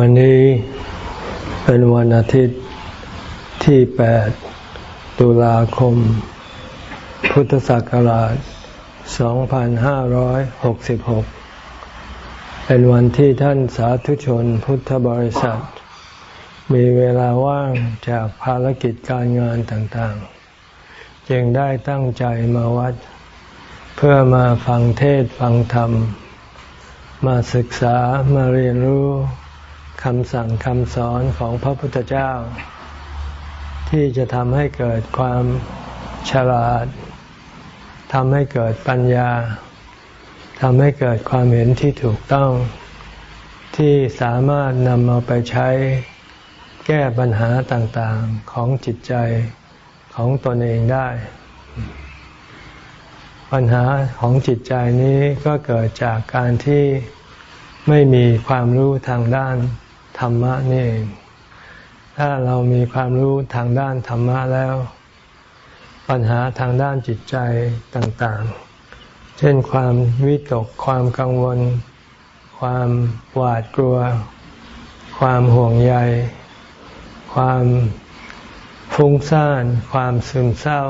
วันนี้เป็นวันอาทิตย์ที่ 8 ตุลาคม พุทธศักราช 2566 เป็นวันที่ท่านสาธุชนพุทธบริษัท มีเวลาว่างจากภารกิจการงานต่างๆ จึงได้ตั้งใจมาวัด เพื่อมาฟังเทศฟังธรรม มาศึกษามาเรียนรู้ คำสั่งคำสอนของพระพุทธเจ้า ที่จะทำให้เกิดความฉลาดทำให้เกิดปัญญาทำให้เกิดความเห็นที่ถูกต้อง ที่สามารถนำมาไปใช้แก้ปัญหาต่างๆของจิตใจของตนเองได้ ปัญหาของจิตใจนี้ก็เกิดจากการที่ไม่มีความรู้ทางด้าน ธรรมะนี่เอง ถ้าเรามีความรู้ทางด้านธรรมะแล้ว ปัญหาทางด้านจิตใจต่างๆ เช่นความวิตก ความกังวล ความหวาดกลัว ความห่วงใย ความฟุ้งซ่าน ความซึมเศร้า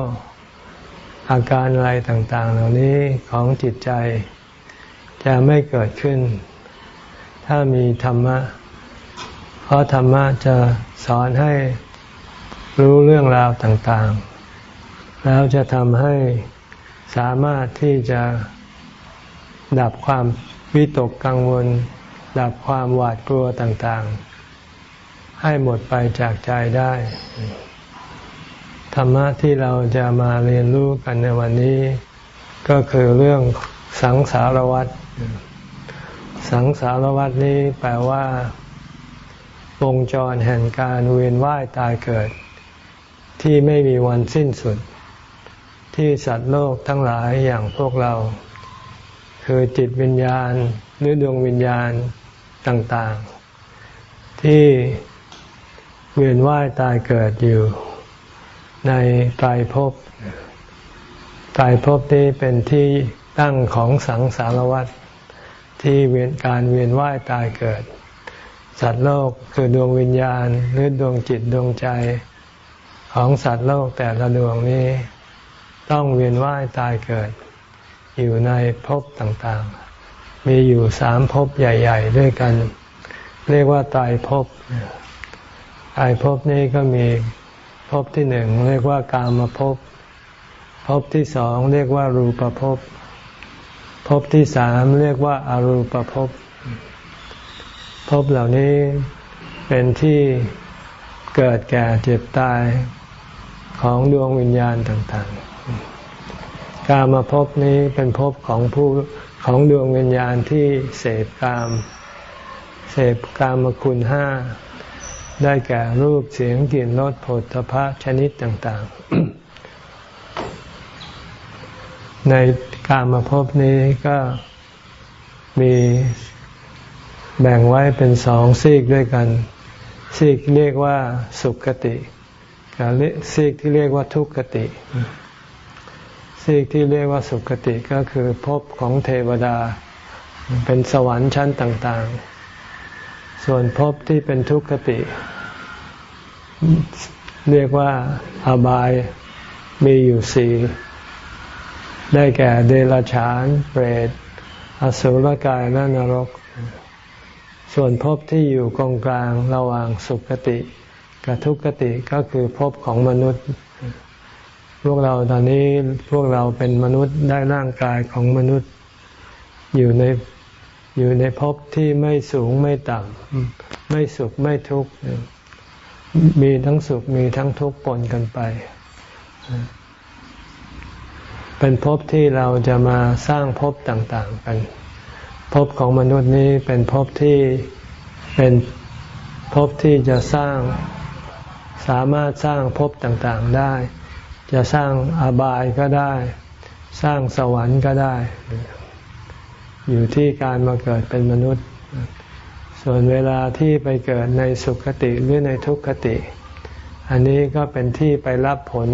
อาการอะไรต่างๆ เหล่านี้ของจิตใจจะไม่เกิดขึ้น ถ้ามีธรรมะ เพราะธรรมะจะสอนให้รู้เรื่องราวต่างๆ แล้วจะทำให้สามารถที่จะดับความวิตกกังวล ดับความหวาดกลัวต่างๆ ให้หมดไปจากใจได้ ธรรมะที่เราจะมาเรียนรู้กันในวันนี้ ก็คือเรื่องสังสารวัฏสังสารวัฏนี้แปลว่า วงจรแห่งการเวียนว่ายตายเกิด ที่ไม่มีวันสิ้นสุด ที่สัตว์โลกทั้งหลายอย่างพวกเรา คือจิตวิญญาณหรือดวงวิญญาณต่างๆ ที่เวียนว่ายตายเกิดอยู่ ในไตรภพไตรภพนี้เป็นที่ตั้งของสังสารวัฏที่เวียนการเวียนว่ายตายเกิด สัตว์โลกคือดวงวิญญาณหรือดวงจิตดวงใจของสัตว์โลกแต่ละดวงนี้ ต้องเวียนว่ายตายเกิด อยู่ในภพต่างๆ มีอยู่สามภพใหญ่ ๆ ด้วยกัน เรียกว่าตายภพตายภพนี้ก็มีภพที่หนึ่งเรียกว่ากามภพภพที่สองเรียกว่ารูปภพภพที่สามเรียกว่าอารูปภพ ภพเหล่านี้เป็นที่เกิดแก่เจ็บตายของดวงวิญญาณต่างๆ กามาภพนี้เป็นภพของผู้ของดวงวิญญาณที่เสพกาม เสพกามคุณห้า ได้แก่รูปเสียงกลิ่นรสผลพภะชนิดต่าง ๆ ในกามาภพนี้ก็มี แบ่งไว้เป็นสองซีกด้วยกัน ซีกเรียกว่าสุขติกับซีกที่เรียกว่าทุกขติ ซีกที่เรียกว่าสุขติก็คือภพของเทวดา เป็นสวรรค์ชั้นต่างๆ ส่วนภพที่เป็นทุกขติ เรียกว่าอบายมีอยู่สี่ได้แก่เดรัจฉาน เปรต อสุรกายและนรก ส่วนภพที่อยู่กองกลางระหว่างสุขติกับทุกขติก็คือภพของมนุษย์ พวกเราตอนนี้พวกเราเป็นมนุษย์ได้ร่างกายของมนุษย์ อยู่ในอยู่ในภพที่ไม่สูงไม่ต่ำไม่สุขไม่ทุกข์มีทั้งสุขมีทั้งทุกข์ปนกันไป เป็นภพที่เราจะมาสร้างภพต่าง ๆ กัน ภพของมนุษย์นี้เป็นภพที่เป็นภพที่จะสร้างสามารถสร้างภพต่างๆได้ จะสร้างอบายก็ได้ สร้างสวรรค์ก็ได้ อยู่ที่การมาเกิดเป็นมนุษย์ ส่วนเวลาที่ไปเกิดในสุขติหรือในทุกขติ อันนี้ก็เป็นที่ไปรับผล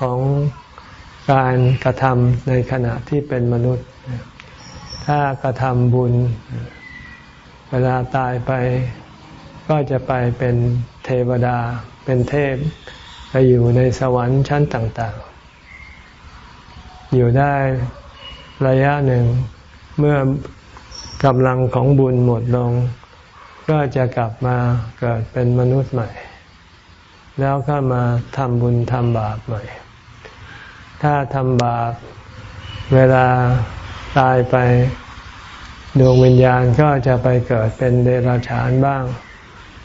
ของการกระทำในขณะที่เป็นมนุษย์ ถ้ากระทำบุญ เวลาตายไป ก็จะไปเป็นเทวดา เป็นเทพ ไปอยู่ในสวรรค์ชั้นต่าง ๆ อยู่ได้ระยะหนึ่ง เมื่อกำลังของบุญหมดลง ก็จะกลับมาเกิดเป็นมนุษย์ใหม่ แล้วก็มาทำบุญทำบาปใหม่ ถ้าทำบาปเวลา ตายไปดวงวิญญาณก็จะไปเกิดเป็นเดรัจฉานบ้าง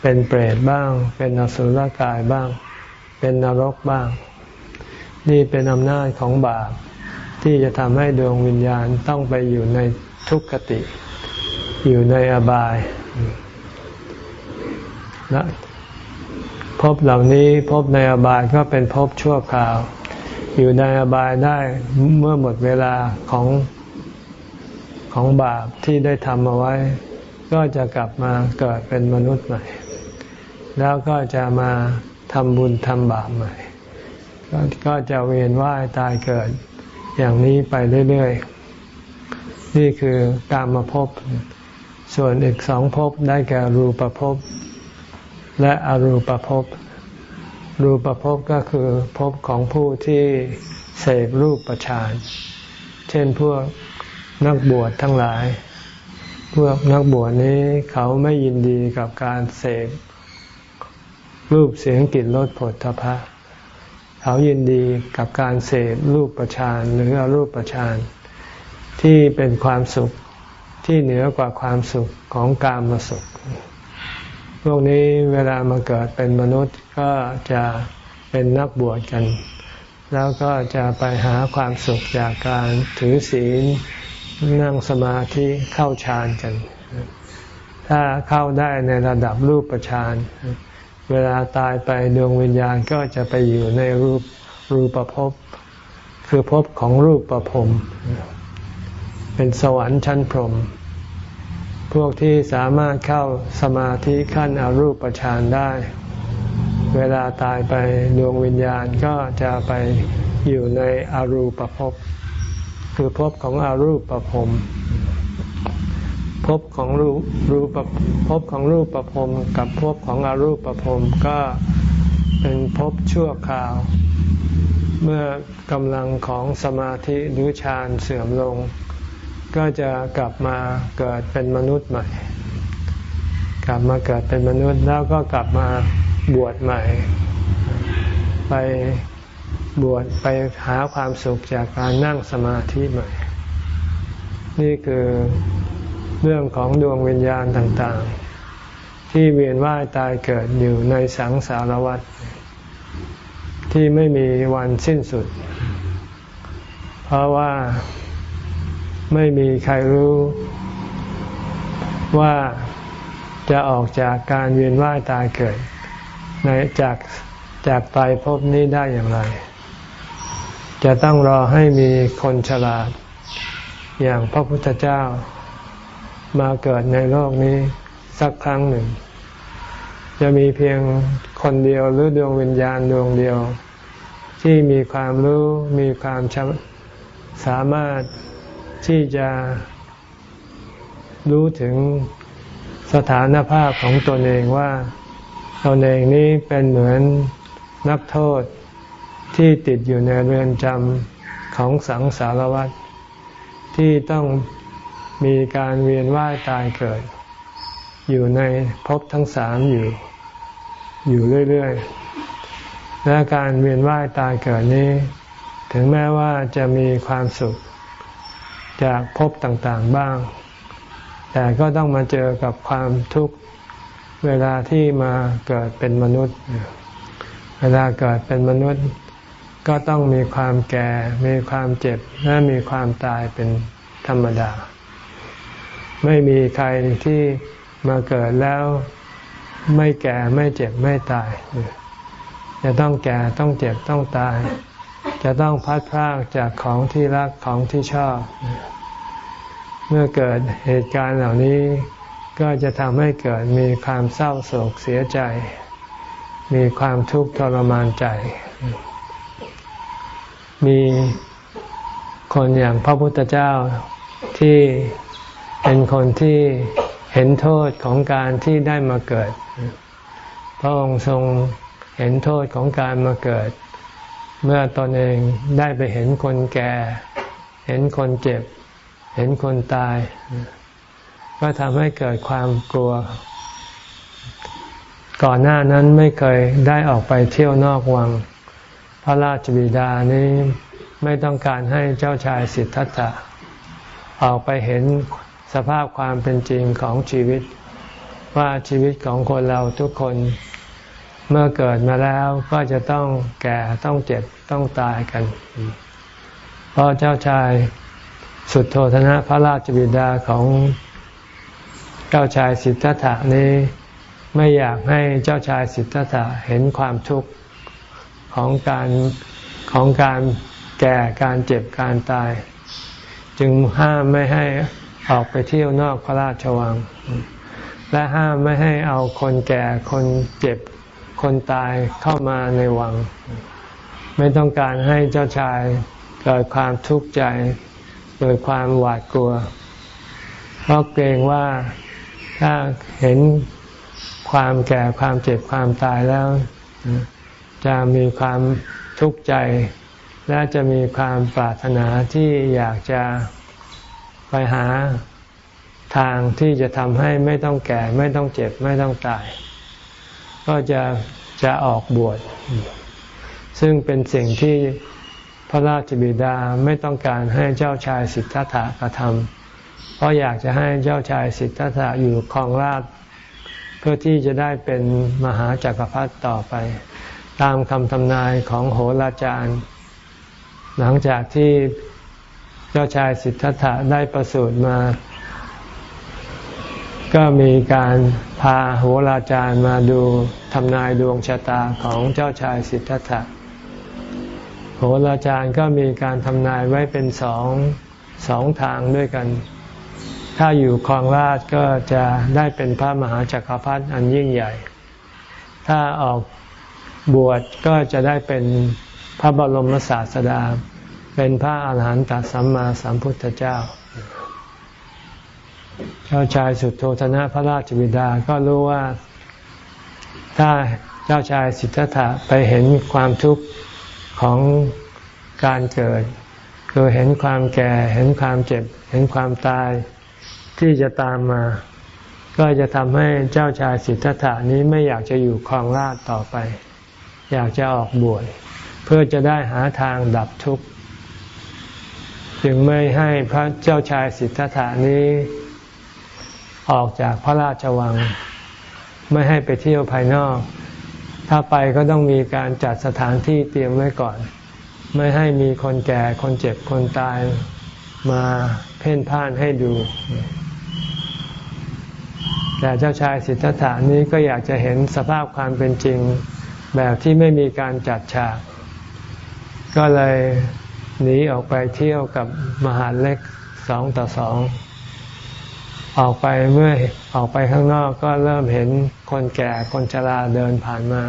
เป็นเปรตบ้าง เป็นอสุรกายบ้าง เป็นนรกบ้าง นี่เป็นอำนาจของบาปที่จะทำให้ดวงวิญญาณต้องไปอยู่ในทุกขติ อยู่ในอบายนะพบเหล่านี้พบในอบายก็เป็นพบชั่วคราว อยู่ในอบายได้เมื่อหมดเวลาของ ของบาปที่ได้ทำเอาไว้ ก็จะกลับมาเกิดเป็นมนุษย์ใหม่ แล้วก็จะมาทำบุญทำบาปใหม่ ก็จะเวียนว่ายตายเกิดอย่างนี้ไปเรื่อยๆ นี่คือการมาพบ ส่วนอีกสองภพได้แก่รูปภพและอรูปภพ รูปภพก็คือภพของผู้ที่เสพรูปประชาน เช่นพวก นักบวชทั้งหลาย พวกนักบวชนี้เขาไม่ยินดีกับการเสพรูปเสียงกลิ่นรสผลทพะ เขายินดีกับการเสพรูปประชานหรืออรูปประชานที่เป็นความสุขที่เหนือกว่าความสุขของกามสุข พวกนี้เวลามาเกิดเป็นมนุษย์ก็จะเป็นนักบวชกัน แล้วก็จะไปหาความสุขจากการถือศีล นั่งสมาธิเข้าฌานกัน ถ้าเข้าได้ในระดับรูปฌานเวลาตายไปดวงวิญญาณก็จะไปอยู่ในรูปรูปภพคือภพของรูปประพรมเป็นสวรรค์ชั้นพรหมพวกที่สามารถเข้าสมาธิขั้นอรูปฌานได้ เวลาตายไปดวงวิญญาณก็จะไปอยู่ในอรูปภพ คือภพของอารูปประพรมภพของรูปรูปภพของรูปประพรมกับภพของอารูปประพรมก็เป็นภพชั่วคราว เมื่อกำลังของสมาธิหรือฌานเสื่อมลง ก็จะกลับมาเกิดเป็นมนุษย์ใหม่ กลับมาเกิดเป็นมนุษย์แล้วก็กลับมาบวชใหม่ ไป บวชไปหาความสุขจากการนั่งสมาธิใหม่ นี่คือเรื่องของดวงวิญญาณต่างๆ ที่เวียนว่ายตายเกิดอยู่ในสังสารวัฏที่ไม่มีวันสิ้นสุด เพราะว่าไม่มีใครรู้ว่าจะออกจากการเวียนว่ายตายเกิดในจากจากตายภพนี้ได้อย่างไร จะต้องรอให้มีคนฉลาด อย่างพระพุทธเจ้า มาเกิดในโลกนี้สักครั้งหนึ่ง จะมีเพียงคนเดียวหรือดวงวิญญาณดวงเดียว ที่มีความรู้มีความสามารถที่จะรู้ถึงสถานภาพของตนเองว่าตนเองนี้เป็นเหมือนนักโทษ ที่ติดอยู่ในเรือนจำของสังสารวัฏที่ต้องมีการเวียนว่ายตายเกิด อยู่ในภพทั้งสามอยู่ อยู่เรื่อยๆ และการเวียนว่ายตายเกิดนี้ ถึงแม้ว่าจะมีความสุขจากภพต่างๆบ้าง แต่ก็ต้องมาเจอกับความทุกข์เวลาที่มาเกิดเป็นมนุษย์ เวลาเกิดเป็นมนุษย์ ก็ต้องมีความแก่ มีความเจ็บ และมีความตายเป็นธรรมดา ไม่มีใครที่มาเกิดแล้วไม่แก่ไม่เจ็บไม่ตาย จะต้องแก่ต้องเจ็บต้องตาย จะต้องพัดพรากจากของที่รักของที่ชอบ เมื่อเกิดเหตุการณ์เหล่านี้ก็จะทำให้เกิดมีความเศร้าโศกเสียใจ มีความทุกข์ทรมานใจ มีคนอย่างพระพุทธเจ้าที่เป็นคนที่เห็นโทษของการที่ได้มาเกิด พระองค์ทรงเห็นโทษของการมาเกิด เมื่อตนเองได้ไปเห็นคนแก่ เห็นคนเจ็บ เห็นคนตาย ก็ทำให้เกิดความกลัว ก่อนหน้านั้นไม่เคยได้ออกไปเที่ยวนอกวัง ระราชบิดานี้ไม่ต้องการให้เจ้าชายสิทธัตถะออกไปเห็นสภาพความเป็นจริงของชีวิต ว่าชีวิตของคนเราทุกคนเมื่อเกิดมาแล้วก็จะต้องแก่ต้องเจ็บต้องตายกัน เพราะเจ้าชายสุดโทธนะพระราชบิดาของเจ้าชายสิทธัตถะนี้ ไม่อยากให้เจ้าชายสิทธัตถะเห็นความทุกข์ ของการของการแก่การเจ็บการตาย จึงห้ามไม่ให้ออกไปเที่ยวนอกพระราชวัง และห้ามไม่ให้เอาคนแก่คนเจ็บคนตายเข้ามาในวัง ไม่ต้องการให้เจ้าชายเกิดความทุกข์ใจเกิดความหวาดกลัว เพราะเกรงว่าถ้าเห็นความแก่ความเจ็บความตายแล้ว จะมีความทุกข์ใจ และจะมีความปรารถนาที่อยากจะไปหาทางที่จะทำให้ไม่ต้องแก่ ไม่ต้องเจ็บ ไม่ต้องตาย ก็จะจะออกบวช ซึ่งเป็นสิ่งที่พระราชบิดาไม่ต้องการให้เจ้าชายสิทธัตถะกระทำเพราะอยากจะให้เจ้าชายสิทธัตถะอยู่ครองราชเพื่อที่จะได้เป็นมหาจักรพรรดิต่อไป ตามคำทำนายของโหราจารย์ หลังจากที่เจ้าชายสิทธัตถะได้ประสูติมา ก็มีการพาโหราจารย์มาดูทำนายดวงชะตาของเจ้าชายสิทธัตถะโหราจารย์ก็มีการทำนายไว้เป็นสองสองทางด้วยกัน ถ้าอยู่ครองราชก็จะได้เป็นพระมหาจักรพรรดิอันยิ่งใหญ่ ถ้าออก บวชก็จะได้เป็นพระบรมศาสดา เป็นพระอาหารหันตสัมมาสัมพุทธเจ้า เจ้าชายสุดโทธนะพระราชบิดาก็รู้ว่าถ้าเจ้าชายสิทธัตถะไปเห็นความทุกข์ของการเกิด คือเห็นความแก่ เห็นความเจ็บ เห็นความตายที่จะตามมา ก็จะทำให้เจ้าชายสิทธัตถะนี้ไม่อยากจะอยู่ครองราชต่อไป อยากจะออกบวชเพื่อจะได้หาทางดับทุกข์จึงไม่ให้พระเจ้าชายสิทธัตถานี้ ออกจากพระราชวัง ไม่ให้ไปเที่ยวภายนอก ถ้าไปก็ต้องมีการจัดสถานที่เตรียมไว้ก่อน ไม่ให้มีคนแก่คนเจ็บคนตายมาเพ่นพ่านให้ดู แต่เจ้าชายสิทธัตถานี้ก็อยากจะเห็นสภาพความเป็นจริง แบบที่ไม่มีการจัดฉาก ก็เลยหนีออกไปเที่ยวกับมหาเล็กสองต่อสองออกไปเมื่อออกไปข้างนอกก็เริ่มเห็นคนแก่คนชราเดินผ่านมา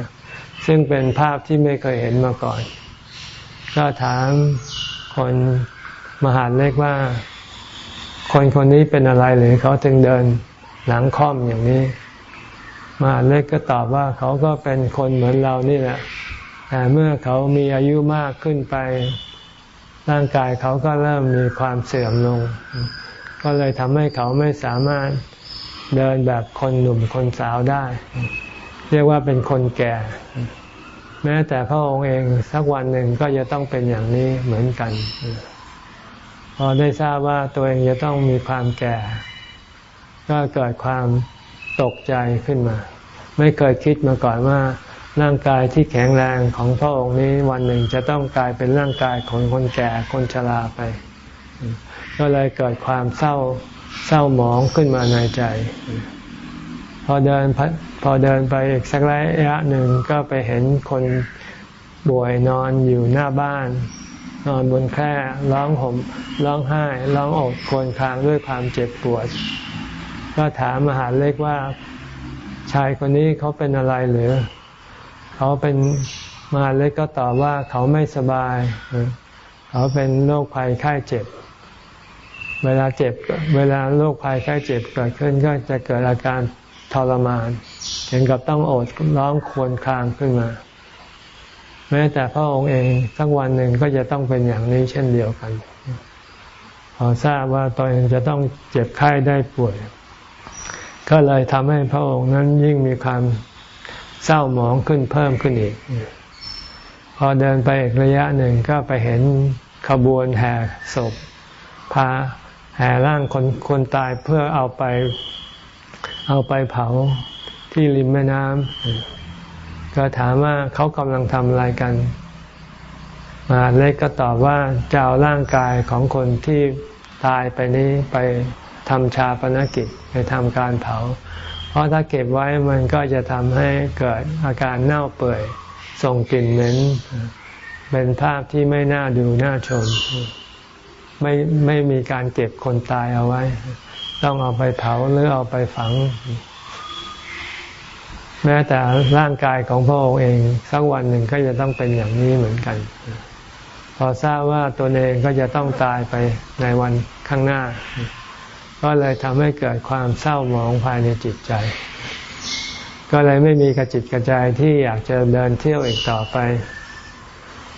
ซึ่งเป็นภาพที่ไม่เคยเห็นมาก่อน ก็ถามคนมหาเล็กว่า คนคนนี้เป็นอะไรหรือเขาถึงเดินหลังค่อมอย่างนี้ มหาเล็กก็ตอบว่าเขาก็เป็นคนเหมือนเรานี่แหละแต่เมื่อเขามีอายุมากขึ้นไป ร่างกายเขาก็เริ่มมีความเสื่อมลง ก็เลยทำให้เขาไม่สามารถเดินแบบคนหนุ่มคนสาวได้ เรียกว่าเป็นคนแก่ แม้แต่พระองค์เองสักวันหนึ่งก็จะต้องเป็นอย่างนี้เหมือนกัน พอได้ทราบว่าตัวเองจะต้องมีความแก่ ก็เกิดความ ตกใจขึ้นมา ไม่เคยคิดมาก่อนว่าร่างกายที่แข็งแรงของพระองค์นี้วันหนึ่งจะต้องกลายเป็นร่างกายของคนแก่คนชราไป ก็เลยเกิดความเศร้าเศร้าหมองขึ้นมาในใจ พอเดินพอเดินไปอีกสักระยะหนึ่งก็ไปเห็นคนป่วยนอนอยู่หน้าบ้าน นอนบนแคร่ร้องห่มร้องไห้ ร้องอกครวญครางด้วยความเจ็บปวด ก็ถามมหาเล็กว่าชายคนนี้เขาเป็นอะไรหรือ เขาเป็นมหาเล็กก็ตอบว่าเขาไม่สบาย เขาเป็นโรคภัยไข้เจ็บ เวลาเจ็บ เวลาโรคภัยไข้เจ็บเกิดขึ้นก็จะเกิดอาการทรมานถึงกับต้องอดร้องครวญครางขึ้นมา แม้แต่พระองค์เองสักวันหนึ่งก็จะต้องเป็นอย่างนี้เช่นเดียวกัน พอทราบว่าตนเองจะต้องเจ็บไข้ได้ป่วย ก็เลยทำให้พระองค์นั้นยิ่งมีความเศร้าหมองขึ้นเพิ่มขึ้นอีก พอเดินไปอีกระยะหนึ่งก็ไปเห็นขบวนแห่ศพ พาแห่ร่างคนคนตายเพื่อเอาไปเอาไปเผาที่ริมแม่น้ำก็ถามว่าเขากำลังทำอะไรกันมาเล็กก็ตอบว่าจะเอาร่างกายของคนที่ตายไปนี้ไปทำชาปนกิจ ไปทำการเผา เพราะถ้าเก็บไว้มันก็จะทำให้เกิดอาการเน่าเปื่อยส่งกลิ่นเหม็นเป็นภาพที่ไม่น่าดูน่าชม ไม่ไม่มีการเก็บคนตายเอาไว้ ต้องเอาไปเผาหรือเอาไปฝัง แม้แต่ร่างกายของพระองค์เองสักวันหนึ่งก็จะต้องเป็นอย่างนี้เหมือนกัน พอทราบว่าตัวเองก็จะต้องตายไปในวันข้างหน้า ก็เลยทำให้เกิดความเศร้าหมองภายในจิตใจ ก็เลยไม่มีกระจิตกระใจที่อยากจะเดินเที่ยวอีกต่อไป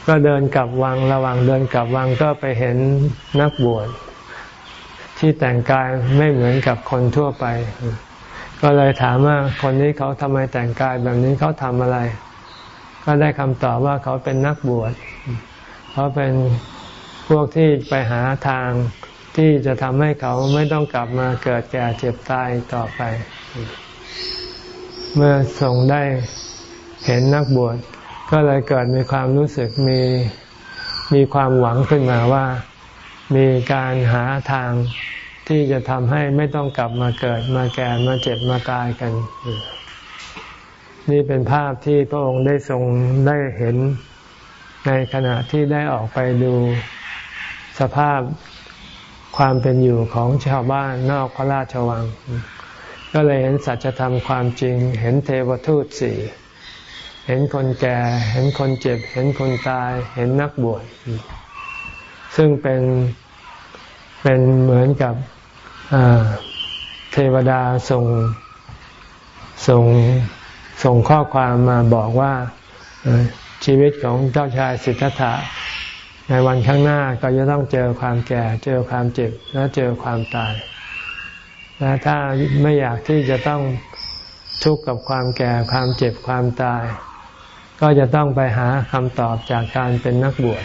ก็เดินกลับวังระหว่างเดินกลับวังก็ไปเห็นนักบวชที่แต่งกายไม่เหมือนกับคนทั่วไป ก็เลยถามว่าคนนี้เขาทำไมแต่งกายแบบนี้เขาทำอะไร ก็ได้คำตอบว่าเขาเป็นนักบวชเขาเป็นพวกที่ไปหาทาง ที่จะทำให้เขาไม่ต้องกลับมาเกิดแก่เจ็บตายต่อไป เมื่อทรงได้เห็นนักบวชก็เลยเกิดมีความรู้สึกมีมีความหวังขึ้นมาว่ามีการหาทางที่จะทำให้ไม่ต้องกลับมาเกิดมาแก่มาเจ็บมาตายกัน นี่เป็นภาพที่พระองค์ได้ทรงได้เห็นในขณะที่ได้ออกไปดูสภาพ ความเป็นอยู่ของชาวบ้านนอกพระราชวัง ก็เลยเห็นสัจธรรมความจริง เห็นเทวทูตสี่เห็นคนแก่ เห็นคนเจ็บ เห็นคนตาย เห็นนักบวช ซึ่งเป็นเป็นเหมือนกับเทวดาส่งส่งส่งข้อความมาบอกว่าชีวิตของเจ้าชายสิทธัตถะ ในวันข้างหน้าก็จะต้องเจอความแก่ เจอความเจ็บและเจอความตายและถ้าไม่อยากที่จะต้องทุกข์กับความแก่ความเจ็บความตาย ก็จะต้องไปหาคำตอบจากการเป็นนักบวช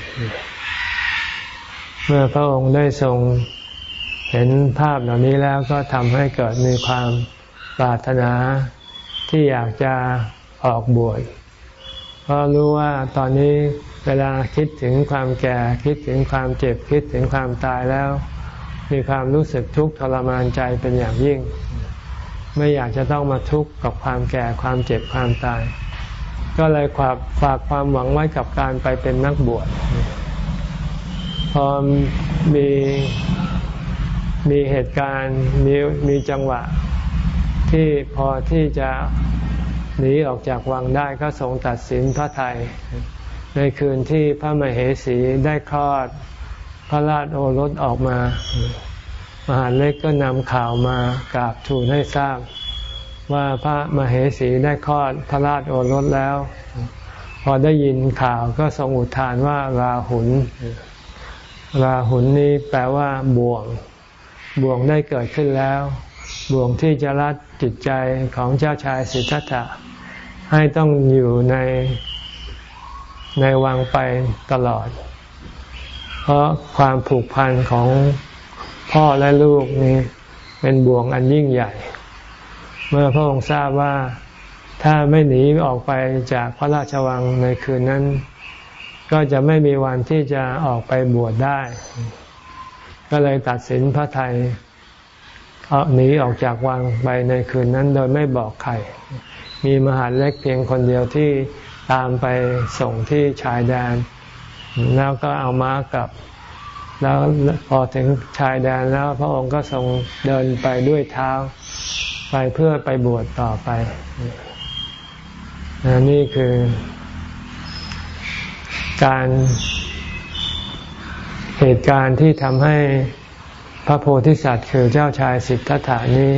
เมื่อพระองค์ได้ทรงเห็นภาพเหล่านี้แล้วก็ทำให้เกิดมีความปรารถนาที่อยากจะออกบวชเพราะรู้ว่าตอนนี้ เวลาคิดถึงความแก่คิดถึงความเจ็บคิดถึงความตายแล้ว มีความรู้สึกทุกข์ทรมานใจเป็นอย่างยิ่ง ไม่อยากจะต้องมาทุกข์กับความแก่ความเจ็บความตาย ก็เลยฝากฝากความหวังไว้กับการไปเป็นนักบวชพอมีมีเหตุการณ์มีมีจังหวะ ที่พอที่จะหนีออกจากวังได้ก็ทรงตัดสินพระไทย ในคืนที่พระมเหสีได้คลอดพระราชโอรสออกมา มหาเล็กก็นำข่าวมากราบทูลให้ทราบ ว่าพระมเหสีได้คลอดพระราชโอรสแล้ว พอได้ยินข่าวก็ทรงอุทานว่าราหุนราหุนนี้แปลว่าบ่วง บ่วงได้เกิดขึ้นแล้ว บ่วงที่จะรัดจิตใจของเจ้าชายสิทธัตถะให้ต้องอยู่ใน ในวังไปตลอด เพราะความผูกพันของพ่อและลูกนี้เป็นบ่วงอันยิ่งใหญ่ เมื่อพระองค์ทราบว่าถ้าไม่หนีออกไปจากพระราชวังในคืนนั้น ก็จะไม่มีวันที่จะออกไปบวชได้ ก็เลยตัดสินพระไทยเอาหนีออกจากวังไปในคืนนั้นโดยไม่บอกใคร มีมหาเล็กเพียงคนเดียวที่ ตามไปส่งที่ชายแดน แล้วก็เอาม้ากลับ แล้วพอถึงชายแดนแล้วพระองค์ก็ทรงเดินไปด้วยเท้า ไปเพื่อไปบวชต่อไป นี่คือ การเหตุการณ์ที่ทำให้พระโพธิสัตว์คือเจ้าชายสิทธัตถานี้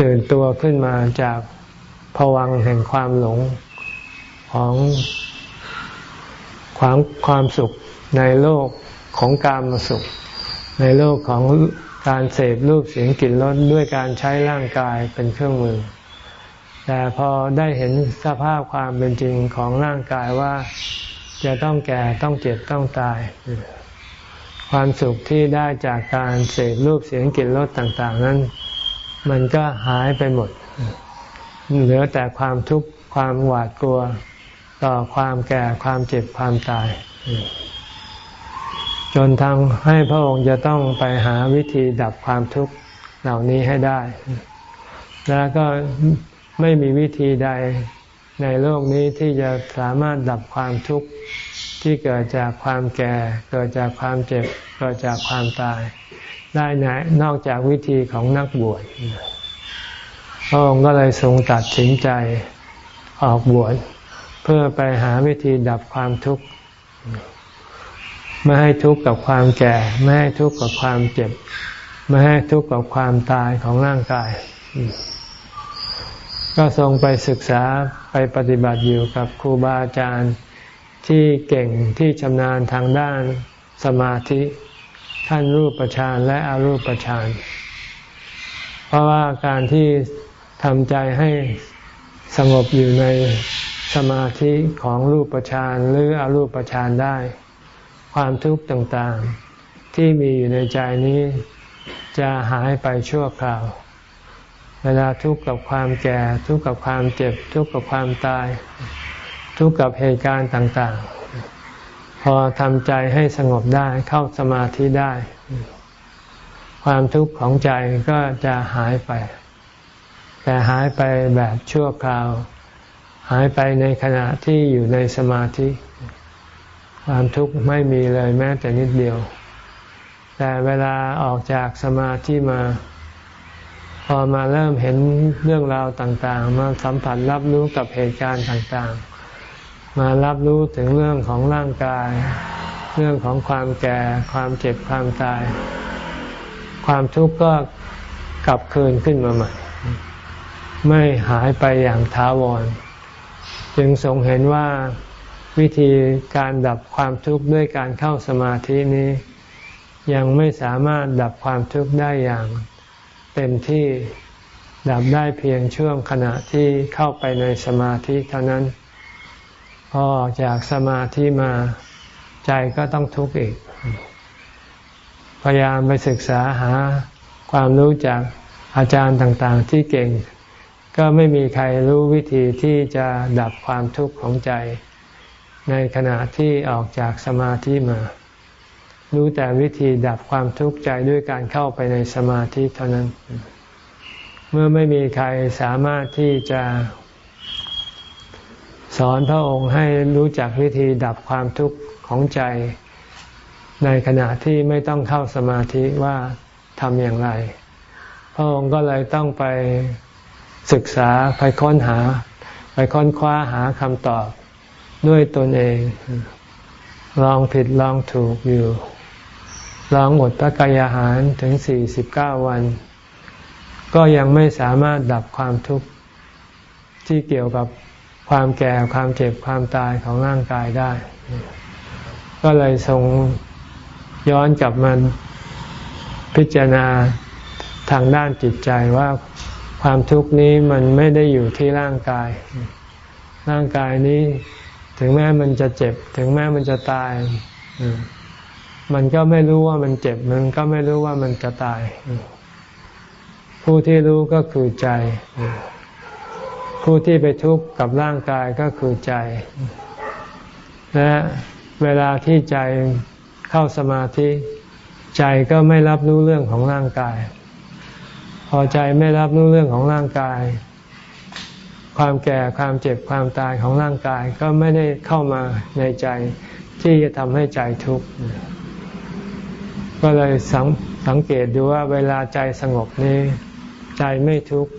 ตื่นตัวขึ้นมาจากผวังแห่งความหลง ของความความสุขในโลกของการมาสุข ในโลกของการเสพรูปเสียงกลิ่นรสด้วยการใช้ร่างกายเป็นเครื่องมือ แต่พอได้เห็นสภาพความเป็นจริงของร่างกายว่าจะต้องแก่ต้องเจ็บต้องตาย ความสุขที่ได้จากการเสพรูปเสียงกลิ่นรสต่าง ๆ นั้น มันก็หายไปหมด เหลือแต่ความทุกข์ความหวาดกลัว ต่อความแก่ความเจ็บความตาย จนทำให้พระองค์จะต้องไปหาวิธีดับความทุกข์เหล่านี้ให้ได้ แล้วก็ไม่มีวิธีใดในโลกนี้ที่จะสามารถดับความทุกข์ที่เกิดจากความแก่ เกิดจากความเจ็บ เกิดจากความตาย ได้ไหนนอกจากวิธีของนักบวชพระองค์ก็เลยทรงตัดสินใจออกบวช เพื่อไปหาวิธีดับความทุกข์ไม่ให้ทุกข์กับความแก่ ไม่ให้ทุกข์กับความเจ็บ ไม่ให้ทุกข์กับความตายของร่างกาย ก็ทรงไปศึกษาไปปฏิบัติอยู่กับครูบาอาจารย์ที่เก่งที่ชำนาญทางด้านสมาธิท่านรูปฌานและอรูปฌานเพราะว่าการที่ทำใจให้สงบอยู่ใน สมาธิของรูปฌานหรืออรูปฌานได้ ความทุกข์ต่างๆ ที่มีอยู่ในใจนี้ จะหายไปชั่วคราว เวลาทุกข์กับความแก่ ทุกข์กับความเจ็บ ทุกข์กับความตาย ทุกข์กับเหตุการณ์ต่างๆ พอทำใจให้สงบได้เข้าสมาธิได้ ความทุกข์ของใจก็จะหายไป แต่หายไปแบบชั่วคราว หายไปในขณะที่อยู่ในสมาธิ ความทุกข์ไม่มีเลยแม้แต่นิดเดียว แต่เวลาออกจากสมาธิมา พอมาเริ่มเห็นเรื่องราวต่างๆ มาสัมผัสรับรู้กับเหตุการณ์ต่างๆ มารับรู้ถึงเรื่องของร่างกาย เรื่องของความแก่ ความเจ็บความตาย ความทุกข์ก็กลับคืนขึ้นมาใหม่ ไม่หายไปอย่างท้าวร จึงทรงเห็นว่าวิธีการดับความทุกข์ด้วยการเข้าสมาธินี้ ยังไม่สามารถดับความทุกข์ได้อย่าง เต็มที่ดับได้เพียงช่วงขณะที่เข้าไปในสมาธิเท่านั้น พอออกจากสมาธิมาใจก็ต้องทุกข์อีก พยายามไปศึกษาหาความรู้จากอาจารย์ต่างๆ ที่เก่ง ก็ไม่มีใครรู้วิธีที่จะดับความทุกข์ของใจ ในขณะที่ออกจากสมาธิมา รู้แต่วิธีดับความทุกข์ใจด้วยการเข้าไปในสมาธิเท่านั้น เมื่อไม่มีใครสามารถที่จะสอนพระองค์ให้รู้จักวิธีดับความทุกข์ของใจ ในขณะที่ไม่ต้องเข้าสมาธิว่าทำอย่างไร พระองค์ก็เลยต้องไป ศึกษาไปค้นหา ไปค้นคว้าหาคำตอบด้วยตนเอง ลองผิดลองถูกอยู่ ลองอดพระกายอาหารถึงสี่สิบเก้าวัน ก็ยังไม่สามารถดับความทุกข์ที่เกี่ยวกับความแก่ความเจ็บความตายของร่างกายได้ ก็เลยทรงย้อนกลับมาพิจารณาทางด้านจิตใจว่า ความทุกข์นี้มันไม่ได้อยู่ที่ร่างกาย ร่างกายนี้ ถึงแม้มันจะเจ็บ ถึงแม้มันจะตาย มันก็ไม่รู้ว่ามันเจ็บ มันก็ไม่รู้ว่ามันจะตาย ผู้ที่รู้ก็คือใจ ผู้ที่ไปทุกข์กับร่างกายก็คือใจ และเวลาที่ใจเข้าสมาธิ ใจก็ไม่รับรู้เรื่องของร่างกาย พอใจไม่รับรู้เรื่องของร่างกาย ความแก่ความเจ็บความตายของร่างกายก็ไม่ได้เข้ามาในใจที่จะทำให้ใจทุกข์ก็เลยสังสังเกตดูว่าเวลาใจสงบนี้ ใจไม่ทุกข์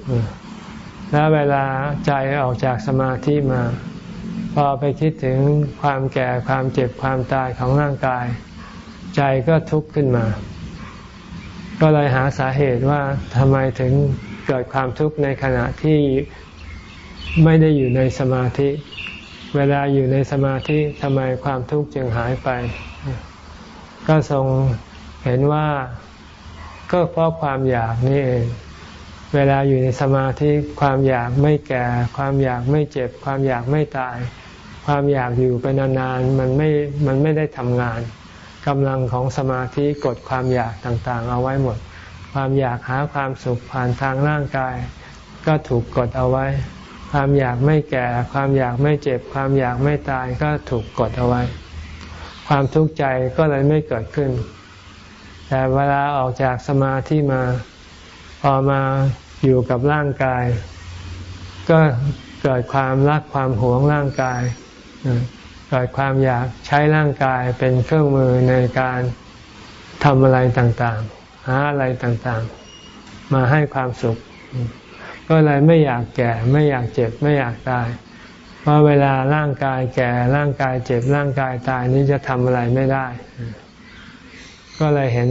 และเวลาใจออกจากสมาธิมา พอไปคิดถึงความแก่ความเจ็บความตายของร่างกาย ใจก็ทุกข์ขึ้นมา ก็เลยหาสาเหตุว่าทำไมถึงเกิดความทุกข์ในขณะที่ไม่ได้อยู่ในสมาธิ เวลาอยู่ในสมาธิทำไมความทุกข์จึงหายไป ก็ทรงเห็นว่าก็เพราะความอยากนี่เองเวลาอยู่ในสมาธิความอยากไม่แก่ ความอยากไม่เจ็บ ความอยากไม่ตาย ความอยากอยู่ไปนานๆมันไม่มันไม่ได้ทำงาน กำลังของสมาธิกดความอยากต่างๆ เอาไว้หมด ความอยากหาความสุขผ่านทางร่างกาย ก็ถูกกดเอาไว้ ความอยากไม่แก่ ความอยากไม่เจ็บ ความอยากไม่ตายก็ถูกกดเอาไว้ ความทุกข์ใจก็เลยไม่เกิดขึ้น แต่เวลาออกจากสมาธิมา พอมาอยู่กับร่างกาย ก็เกิดความรักความหวงร่างกาย เกิดความอยากใช้ร่างกายเป็นเครื่องมือในการทำอะไรต่างๆ หาอะไรต่างๆ มาให้ความสุข ก็เลยไม่อยากแก่ ไม่อยากเจ็บ ไม่อยากตาย เพราะเวลาร่างกายแก่ ร่างกายเจ็บ ร่างกายตายนี้จะทำอะไรไม่ได้ ก็เลยเห็น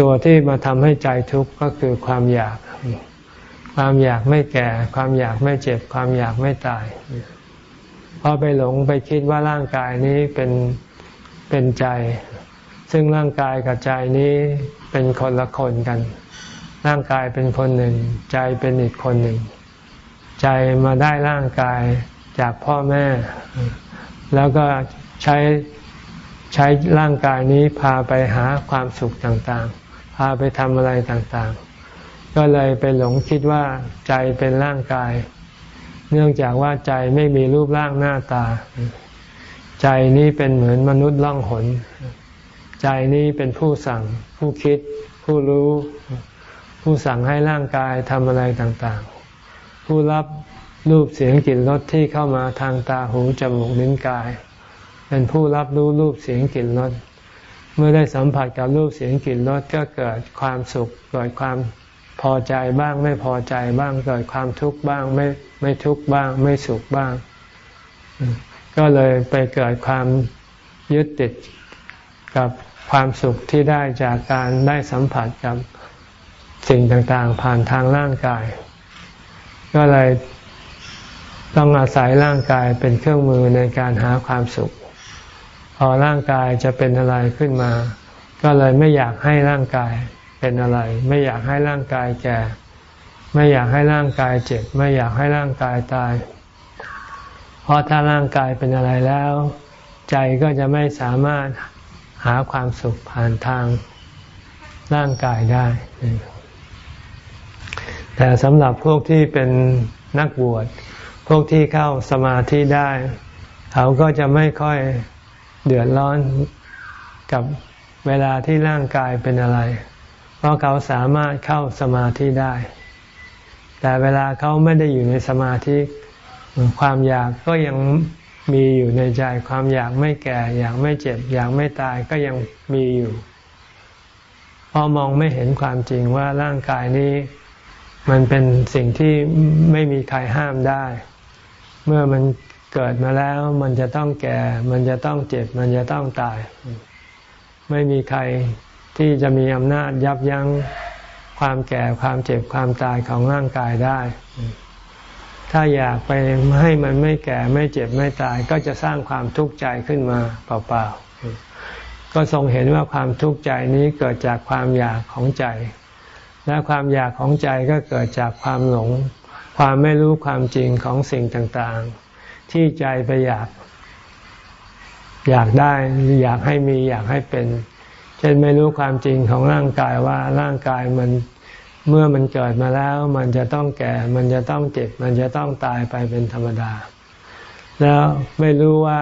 ตัวที่มาทำให้ใจทุกข์ก็คือความอยาก ความอยากไม่แก่ ความอยากไม่เจ็บ ความอยากไม่ตาย พอไปหลงไปคิดว่าร่างกายนี้เป็นเป็นใจ ซึ่งร่างกายกับใจนี้เป็นคนละคนกัน ร่างกายเป็นคนหนึ่ง ใจเป็นอีกคนหนึ่ง ใจมาได้ร่างกายจากพ่อแม่ แล้วก็ใช้ใช้ร่างกายนี้พาไปหาความสุขต่างๆ พาไปทำอะไรต่างๆ ก็เลยไปหลงคิดว่าใจเป็นร่างกาย เนื่องจากว่าใจไม่มีรูปร่างหน้าตา ใจนี้เป็นเหมือนมนุษย์ล่องหน ใจนี้เป็นผู้สั่ง ผู้คิด ผู้รู้ ผู้สั่งให้ร่างกายทำอะไรต่างๆ ผู้รับรูปเสียงกลิ่นรสที่เข้ามาทางตาหูจมูกลิ้นกาย เป็นผู้รับรู้รูปเสียงกลิ่นรสเมื่อได้สัมผัสกับรูปเสียงกลิ่นรสก็เกิดความสุข เกิดความพอใจบ้างไม่พอใจบ้างเกิดความทุกข์บ้างไม่ ไม่ทุกข์บ้าง ไม่สุขบ้าง ก็เลยไปเกิดความยึดติดกับความสุขที่ได้จากการได้สัมผัสกับสิ่งต่างๆ ผ่านทางร่างกาย ก็เลยต้องอาศัยร่างกายเป็นเครื่องมือในการหาความสุข พอร่างกายจะเป็นอะไรขึ้นมา ก็เลยไม่อยากให้ร่างกายเป็นอะไร ไม่อยากให้ร่างกายแก่ ไม่อยากให้ร่างกายเจ็บ ไม่อยากให้ร่างกายตาย เพราะถ้าร่างกายเป็นอะไรแล้ว ใจก็จะไม่สามารถหาความสุขผ่านทางร่างกายได้ แต่สำหรับพวกที่เป็นนักบวช พวกที่เข้าสมาธิได้ เขาก็จะไม่ค่อยเดือดร้อนกับเวลาที่ร่างกายเป็นอะไร เพราะเขาสามารถเข้าสมาธิได้ แต่เวลาเขาไม่ได้อยู่ในสมาธิ ความอยากก็ยังมีอยู่ในใจ ความอยากไม่แก่ อยากไม่เจ็บ อยากไม่ตายก็ยังมีอยู่เพราะมองไม่เห็นความจริงว่าร่างกายนี้ มันเป็นสิ่งที่ไม่มีใครห้ามได้ เมื่อมันเกิดมาแล้ว มันจะต้องแก่ มันจะต้องเจ็บ มันจะต้องตาย ไม่มีใครที่จะมีอำนาจยับยั้ง ความแก่ความเจ็บความตายของร่างกายได้ ถ้าอยากไปให้มันไม่แก่ไม่เจ็บไม่ตาย ก็จะสร้างความทุกข์ใจขึ้นมาเปล่าๆ ก็ทรงเห็นว่าความทุกข์ใจนี้เกิดจากความอยากของใจ และความอยากของใจก็เกิดจากความหลง ความไม่รู้ความจริงของสิ่งต่างๆ ที่ใจไปอยาก อยากได้อยากให้มีอยากให้เป็น ช่นไม่รู้ความจริงของร่างกายว่าร่างกายมันเมื่อมันเกิดมาแล้ว มันจะต้องแก่ มันจะต้องเจ็บ มันจะต้องตายไปเป็นธรรมดา แล้วไม่รู้ว่า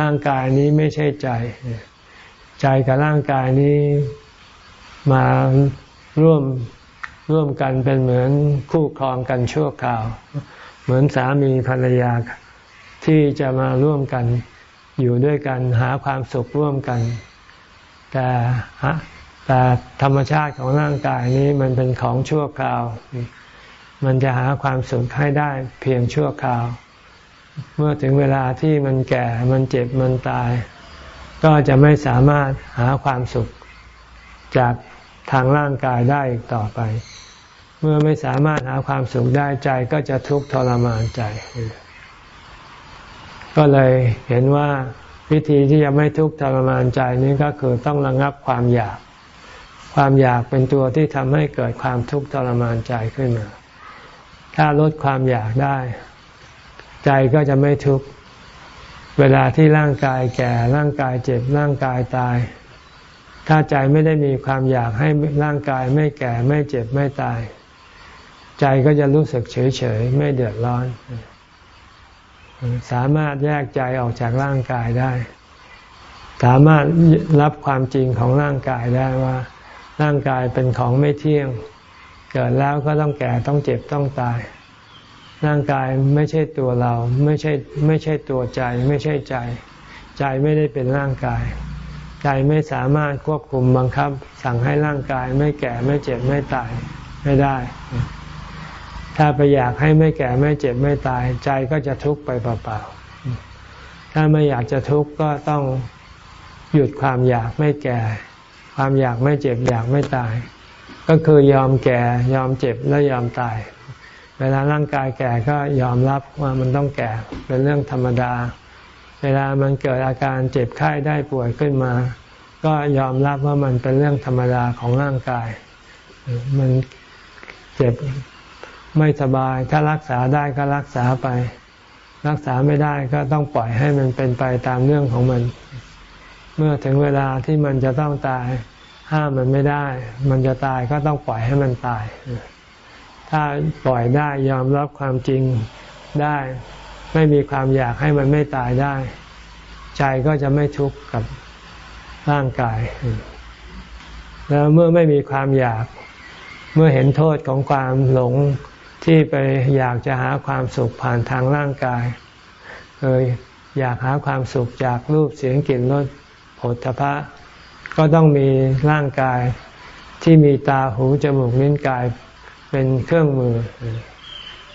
ร่างกายนี้ไม่ใช่ใจ ใจกับร่างกายนี้มาร่วมร่วมกันเป็นเหมือนคู่ครองกันชั่วคราว เหมือนสามีภรรยาที่จะมาร่วมกันอยู่ด้วยกันหาความสุขร่วมกัน แต่แต่ธรรมชาติของร่างกายนี้มันเป็นของชั่วคราว มันจะหาความสุขให้ได้เพียงชั่วคราว เมื่อถึงเวลาที่มันแก่ มันเจ็บ มันตาย ก็จะไม่สามารถหาความสุขจากทางร่างกายได้อีกต่อไป เมื่อไม่สามารถหาความสุขได้ใจก็จะทุกข์ทรมานใจ ก็เลยเห็นว่า วิธีที่จะไม่ทุกข์ทรมานใจนี้ก็คือต้องระงับความอยาก ความอยากเป็นตัวที่ทำให้เกิดความทุกข์ทรมานใจขึ้นมา ถ้าลดความอยากได้ ใจก็จะไม่ทุกข์ เวลาที่ร่างกายแก่ร่างกายเจ็บร่างกายตาย ถ้าใจไม่ได้มีความอยากให้ร่างกายไม่แก่ไม่เจ็บไม่ตาย ใจก็จะรู้สึกเฉยเฉยไม่เดือดร้อน สามารถแยกใจออกจากร่างกายได้ สามารถรับความจริงของร่างกายได้ว่า ร่างกายเป็นของไม่เที่ยง เกิดแล้วก็ต้องแก่ต้องเจ็บต้องตาย ร่างกายไม่ใช่ตัวเราไม่ใช่ไม่ใช่ตัวใจ ไม่ใช่ใจ ใจไม่ได้เป็นร่างกาย ใจไม่สามารถควบคุมบังคับ สั่งให้ร่างกายไม่แก่ไม่เจ็บไม่ตายไม่ได้ ถ้าไปอยากให้ไม่แก่ไม่เจ็บไม่ตายใจก็จะทุกข์ไปเปล่าๆ ถ้าไม่อยากจะทุกข์ก็ต้องหยุดความอยากไม่แก่ ความอยากไม่เจ็บอยากไม่ตาย ก็คือยอมแก่ยอมเจ็บและยอมตาย เวลาร่างกายแก่ก็ยอมรับว่ามันต้องแก่เป็นเรื่องธรรมดา เวลามันเกิดอาการเจ็บไข้ได้ป่วยขึ้นมา ก็ยอมรับว่ามันเป็นเรื่องธรรมดาของร่างกาย มันเจ็บ ไม่สบายถ้ารักษาได้ก็รักษาไป รักษาไม่ได้ก็ต้องปล่อยให้มันเป็นไปตามเรื่องของมัน เมื่อถึงเวลาที่มันจะต้องตาย ห้ามมันไม่ได้ มันจะตายก็ต้องปล่อยให้มันตาย ถ้าปล่อยได้ยอมรับความจริงได้ ไม่มีความอยากให้มันไม่ตายได้ ใจก็จะไม่ทุกข์กับร่างกาย แล้วเมื่อไม่มีความอยากเมื่อเห็นโทษของความหลง ที่ไปอยากจะหาความสุขผ่านทางร่างกายเคยอยากหาความสุขจากรูปเสียงกลิ่นรสผลพระก็ต้องมีร่างกายที่มีตาหูจมูกนิ้นกายเป็นเครื่องมือ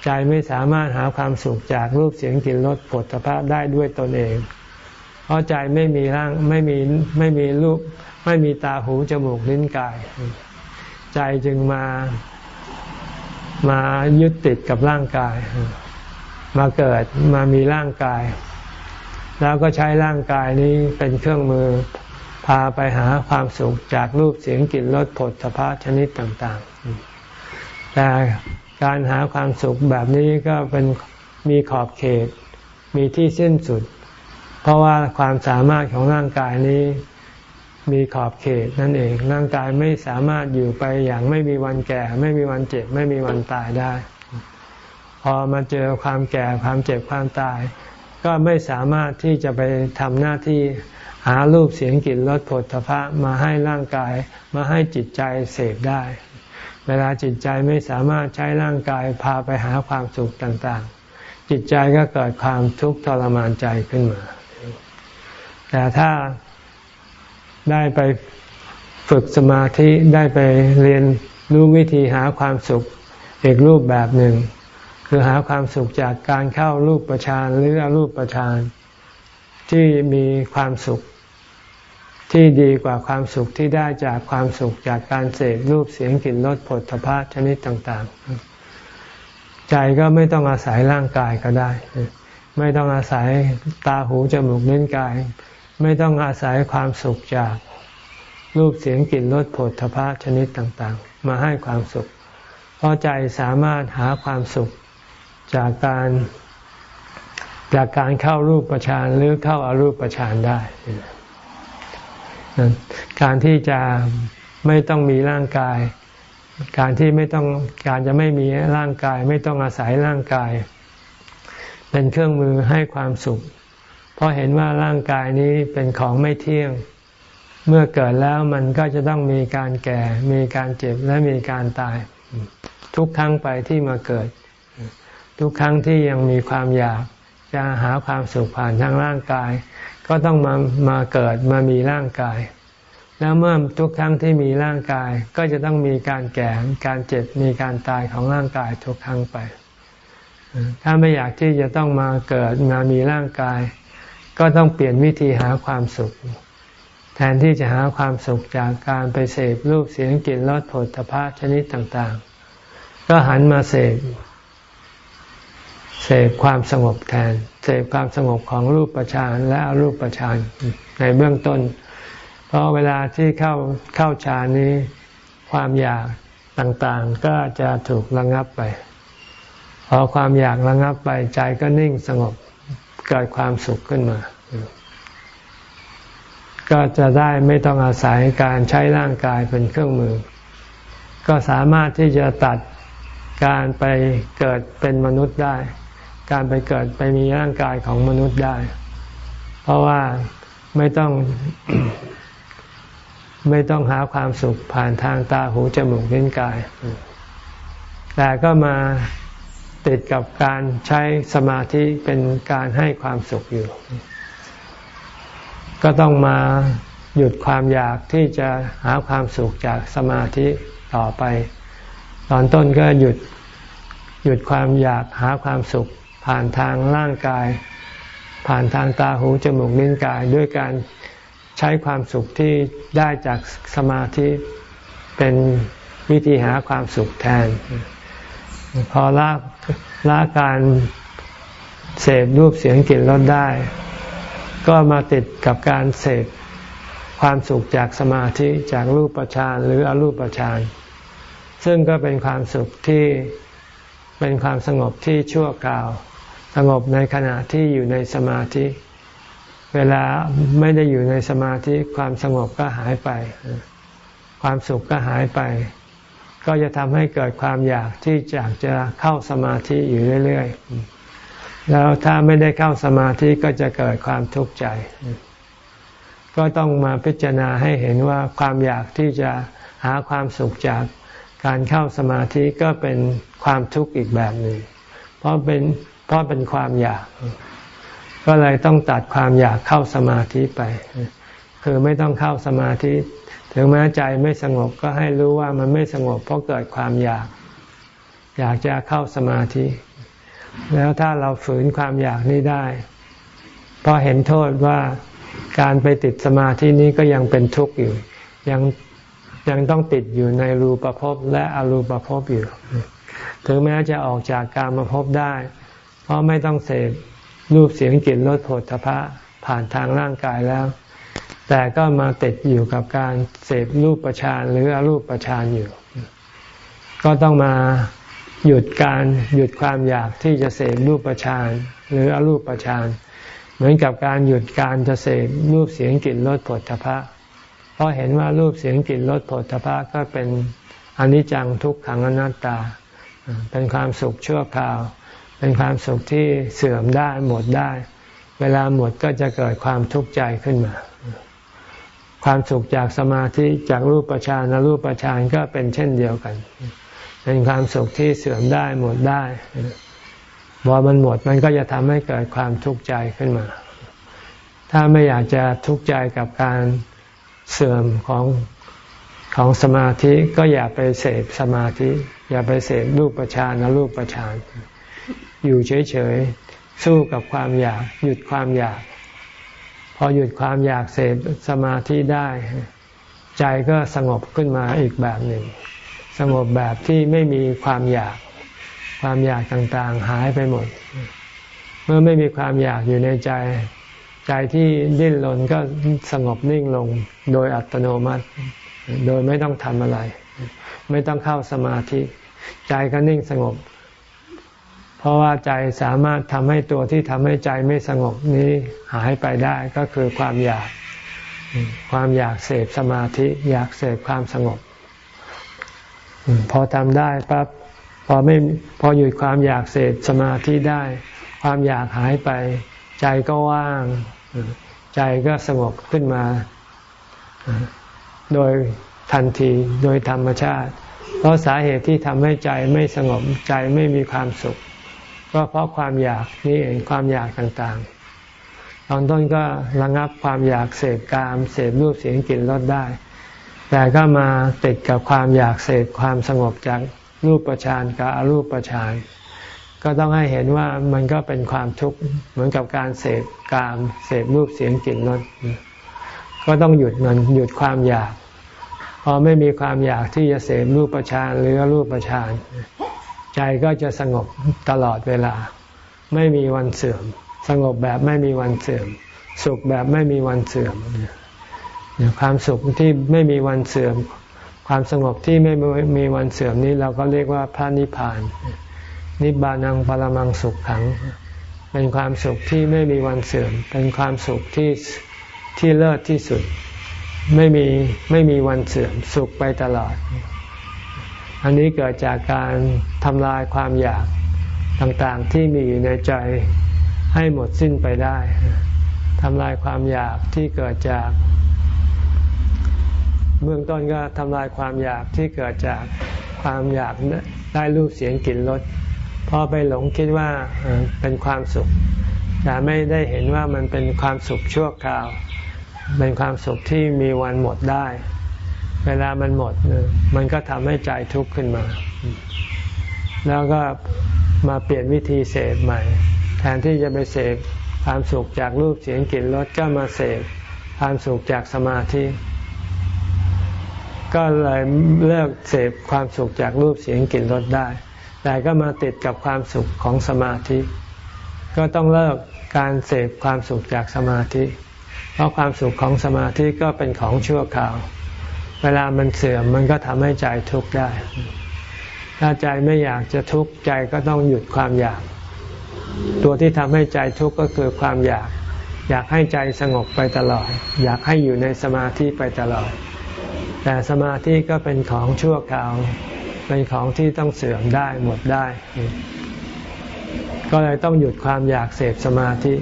ใจไม่สามารถหาความสุขจากรูปเสียงกลิ่นรสผลพระได้ด้วยตนเอง เพราะใจไม่มีร่างไม่มีไม่มีรูปไม่มีตาหูจมูกลิ้นกาย ใจจึงมา มายึดติดกับร่างกาย มาเกิดมามีร่างกาย แล้วก็ใช้ร่างกายนี้เป็นเครื่องมือพาไปหาความสุขจากรูปเสียงกลิ่นรสผลสะพะชนิดต่าง ๆ แต่การหาความสุขแบบนี้ก็เป็นมีขอบเขต มีที่สิ้นสุด เพราะว่าความสามารถของร่างกายนี้ มีขอบเขตนั่นเองร่างกายไม่สามารถอยู่ไปอย่างไม่มีวันแก่ ไม่มีวันเจ็บ ไม่มีวันตายได้ พอมาเจอความแก่ความเจ็บความตาย ก็ไม่สามารถที่จะไปทำหน้าที่หารูปเสียงกลิ่นรสผลพระมาให้ร่างกายมาให้จิตใจเสพได้ เวลาจิตใจไม่สามารถใช้ร่างกายพาไปหาความสุขต่างๆ จิตใจก็เกิดความทุกข์ทรมานใจขึ้นมา แต่ถ้า ได้ไปฝึกสมาธิได้ไปเรียนรู้วิธีหาความสุขอีกรูปแบบหนึ่ง คือหาความสุขจากการเข้ารูปประชานหรืออรูปประชานที่มีความสุขที่ดีกว่าความสุขที่ได้จากความสุขจากการเสพรูปเสียงกลิ่นรสผลพะชนิดต่างๆ ใจก็ไม่ต้องอาศัยร่างกายก็ได้ ไม่ต้องอาศัยตาหูจมูกเน้นกาย ไม่ต้องอาศัยความสุขจากรูปเสียงกลิ่นรสผลทพะชนิดต่างๆ มาให้ความสุข เพราะใจสามารถหาความสุขจากการจากการเข้ารูปประชานหรือเข้าอารูปประชานได้ การที่จะไม่ต้องมีร่างกาย การที่ไม่ต้องการจะไม่มีร่างกาย ไม่ต้องอาศัยร่างกาย เป็นเครื่องมือให้ความสุข เพราะเห็นว่าร่างกายนี้เป็นของไม่เที่ยง เมื่อเกิดแล้วมันก็จะต้องมีการแก่ มีการเจ็บและมีการตาย ทุกครั้งไปที่มาเกิด ทุกครั้งที่ยังมีความอยากจะหาความสุขผ่านทางร่างกาย ก็ต้องมามาเกิดมามีร่างกาย แล้วเมื่อทุกครั้งที่มีร่างกายก็จะต้องมีการแก่ การเจ็บ มีการตายของร่างกายทุกครั้งไป ถ้าไม่อยากที่จะต้องมาเกิดมามีร่างกาย ก็ต้องเปลี่ยนวิธีหาความสุข แทนที่จะหาความสุขจากการไปเสพรูปเสียงกลิ่นรสผลตภะชนิดต่างๆ ก็หันมาเสพเสพความสงบแทน เสพความสงบของรูปประชานและอรูปประชานในเบื้องต้น เพราะเวลาที่เข้าเข้าฌานนี้ ความอยากต่างๆ ก็จะถูกระงับไป พอความอยากระงับไปใจก็นิ่งสงบ เกิดความสุขขึ้นมา ก็จะได้ไม่ต้องอาศัยการใช้ร่างกายเป็นเครื่องมือ ก็สามารถที่จะตัดการไปเกิดเป็นมนุษย์ได้ การไปเกิดไปมีร่างกายของมนุษย์ได้ เพราะว่าไม่ต้องไม่ต้องหาความสุขผ่านทางตาหูจมูกลิ้นกาย แต่ก็มา ติดกับการใช้สมาธิเป็นการให้ความสุขอยู่ ก็ต้องมาหยุดความอยากที่จะหาความสุขจากสมาธิต่อไป ตอนต้นก็หยุดหยุดความอยากหาความสุข ผ่านทางร่างกาย ผ่านทางตาหูจมูกลิ้นกาย ด้วยการใช้ความสุขที่ได้จากสมาธิเป็นวิธีหาความสุขแทน พอละ ละการเสพรูปเสียงกลิ่นรสได้ ก็มาติดกับการเสพความสุขจากสมาธิจากรูปประชานหรืออรูปประชานซึ่งก็เป็นความสุขที่เป็นความสงบที่ชั่วคราว สงบในขณะที่อยู่ในสมาธิ เวลาไม่ได้อยู่ในสมาธิความสงบก็หายไป ความสุขก็หายไป ก็จะทำให้เกิดความอยากที่อยากจะเข้าสมาธิอยู่เรื่อย ๆ แล้วถ้าไม่ได้เข้าสมาธิก็จะเกิดความทุกข์ใจ ก็ต้องมาพิจารณาให้เห็นว่าความอยากที่จะหาความสุขจากการเข้าสมาธิก็เป็นความทุกข์อีกแบบหนึ่ง เพราะเป็นเพราะเป็นความอยาก ก็เลยต้องตัดความอยากเข้าสมาธิไป คือไม่ต้องเข้าสมาธิ ถึงแม้ใจไม่สงบก็ให้รู้ว่ามันไม่สงบเพราะเกิดความอยาก อยากจะเข้าสมาธิ แล้วถ้าเราฝืนความอยากนี้ได้พอเห็นโทษว่าการไปติดสมาธินี้ก็ยังเป็นทุกข์อยู่ ยังยังต้องติดอยู่ในรูปภพและอรูปภพอยู่ ถึงแม้จะออกจากการมาพบได้ เพราะไม่ต้องเสพรูปเสียงกลิ่นรสผลทพะผ่านทางร่างกายแล้ว แต่ก็มาติดอยู่กับการเสพรูปประชานหรืออรูปประชานอยู่ ก็ต้องมาหยุดการหยุดความอยากที่จะเสพรูปประชานหรืออรูปประชานเหมือนกับการหยุดการจะเสพรูปเสียงกลิ่นรสผลทพะ เพราะเห็นว่ารูปเสียงกลิ่นรสผลทพะก็เป็นอนิจจังทุกขังอนัตตา เป็นความสุขชั่วคราว เป็นความสุขที่เสื่อมได้หมดได้ เวลาหมดก็จะเกิดความทุกข์ใจขึ้นมา ความสุขจากสมาธิจากรูปฌานและรูปฌานก็เป็นเช่นเดียวกัน เป็นความสุขที่เสื่อมได้หมดได้พอมันหมดมันก็จะทำให้เกิดความทุกข์ใจขึ้นมา ถ้าไม่อยากจะทุกข์ใจกับการเสื่อมของของสมาธิก็อย่าไปเสพสมาธิ อย่าไปเสพรูปฌานรูปฌาน อยู่เฉยๆ สู้กับความอยาก หยุดความอยาก พอหยุดความอยากเสพสมาธิได้ ใจก็สงบขึ้นมาอีกแบบหนึ่ง สงบแบบที่ไม่มีความอยาก ความอยากต่างๆหายไปหมด เมื่อไม่มีความอยากอยู่ในใจ ใจที่ดิ้นรนก็สงบนิ่งลงโดยอัตโนมัติ โดยไม่ต้องทำอะไร ไม่ต้องเข้าสมาธิ ใจก็นิ่งสงบ เพราะว่าใจสามารถทำให้ตัวที่ทำให้ใจไม่สงบนี้หายไปได้ก็คือความอยาก ความอยากเสพสมาธิ อยากเสพความสงบ พอทำได้ปั๊บพอไม่พอหยุดความอยากเสพสมาธิได้ ความอยากหายไป ใจก็ว่าง ใจก็สงบขึ้นมา โดยทันทีโดยธรรมชาติ เพราะสาเหตุที่ทำให้ใจไม่สงบใจไม่มีความสุข ก็เพราะความอยากนี่เองความอยากต่างๆ ตอนต้นก็ระงับความอยากเสพกาม เสพรูปเสียงกลิ่นรสได้ แต่ก็มาติดกับความอยากเสพความสงบจากรูปประชานกับอรูปประชานก็ต้องให้เห็นว่ามันก็เป็นความทุกข์เหมือนกับการเสพกาม เสพรูปเสียงกลิ่นรสก็ต้องหยุดมันหยุดความอยาก พอไม่มีความอยากที่จะเสพรูปประชานหรือรูปประชาน ใจก็จะสงบตลอดเวลา ไม่มีวันเสื่อม สงบแบบไม่มีวันเสื่อม สุขแบบไม่มีวันเสื่อมความสุขที่ไม่มีวันเสื่อม ความสงบที่ไม่มีวันเสื่อมนี้เราก็เรียกว่าพระนิพพาน นิบานังปรมังสุขขัง เป็นความสุขที่ไม่มีวันเสื่อม เป็นความสุขที่ที่เลิศที่สุด ไม่มีไม่มีวันเสื่อม สุขไปตลอด อันนี้เกิดจากการทำลายความอยากต่างๆที่มีอยู่ในใจให้หมดสิ้นไปได้ทำลายความอยากที่เกิดจาก เบื้องต้นก็ทำลายความอยากที่เกิดจากความอยากได้รูปเสียงกลิ่นรสพอไปหลงคิดว่าเป็นความสุข แต่ไม่ได้เห็นว่ามันเป็นความสุขชั่วคราว เป็นความสุขที่มีวันหมดได้ เวลามันหมด มันก็ทำให้ใจทุกข์ขึ้นมา แล้วก็มาเปลี่ยนวิธีเสพใหม่ แทนที่จะไปเสพความสุขจากรูปเสียงกลิ่นรสก็มาเสพความสุขจากสมาธิ ก็เลยเลิกเสพความสุขจากรูปเสียงกลิ่นรสได้ แต่ก็มาติดกับความสุขของสมาธิ ก็ต้องเลิกการเสพความสุขจากสมาธิ เพราะความสุขของสมาธิก็เป็นของชั่วคราว เวลามันเสื่อมมันก็ทำให้ใจทุกข์ได้ ถ้าใจไม่อยากจะทุกข์ใจก็ต้องหยุดความอยาก ตัวที่ทำให้ใจทุกข์ก็คือความอยาก อยากให้ใจสงบไปตลอด อยากให้อยู่ในสมาธิไปตลอด แต่สมาธิก็เป็นของชั่วคราว เป็นของที่ต้องเสื่อมได้หมดได้ ก็เลยต้องหยุดความอยากเสพสมาธิ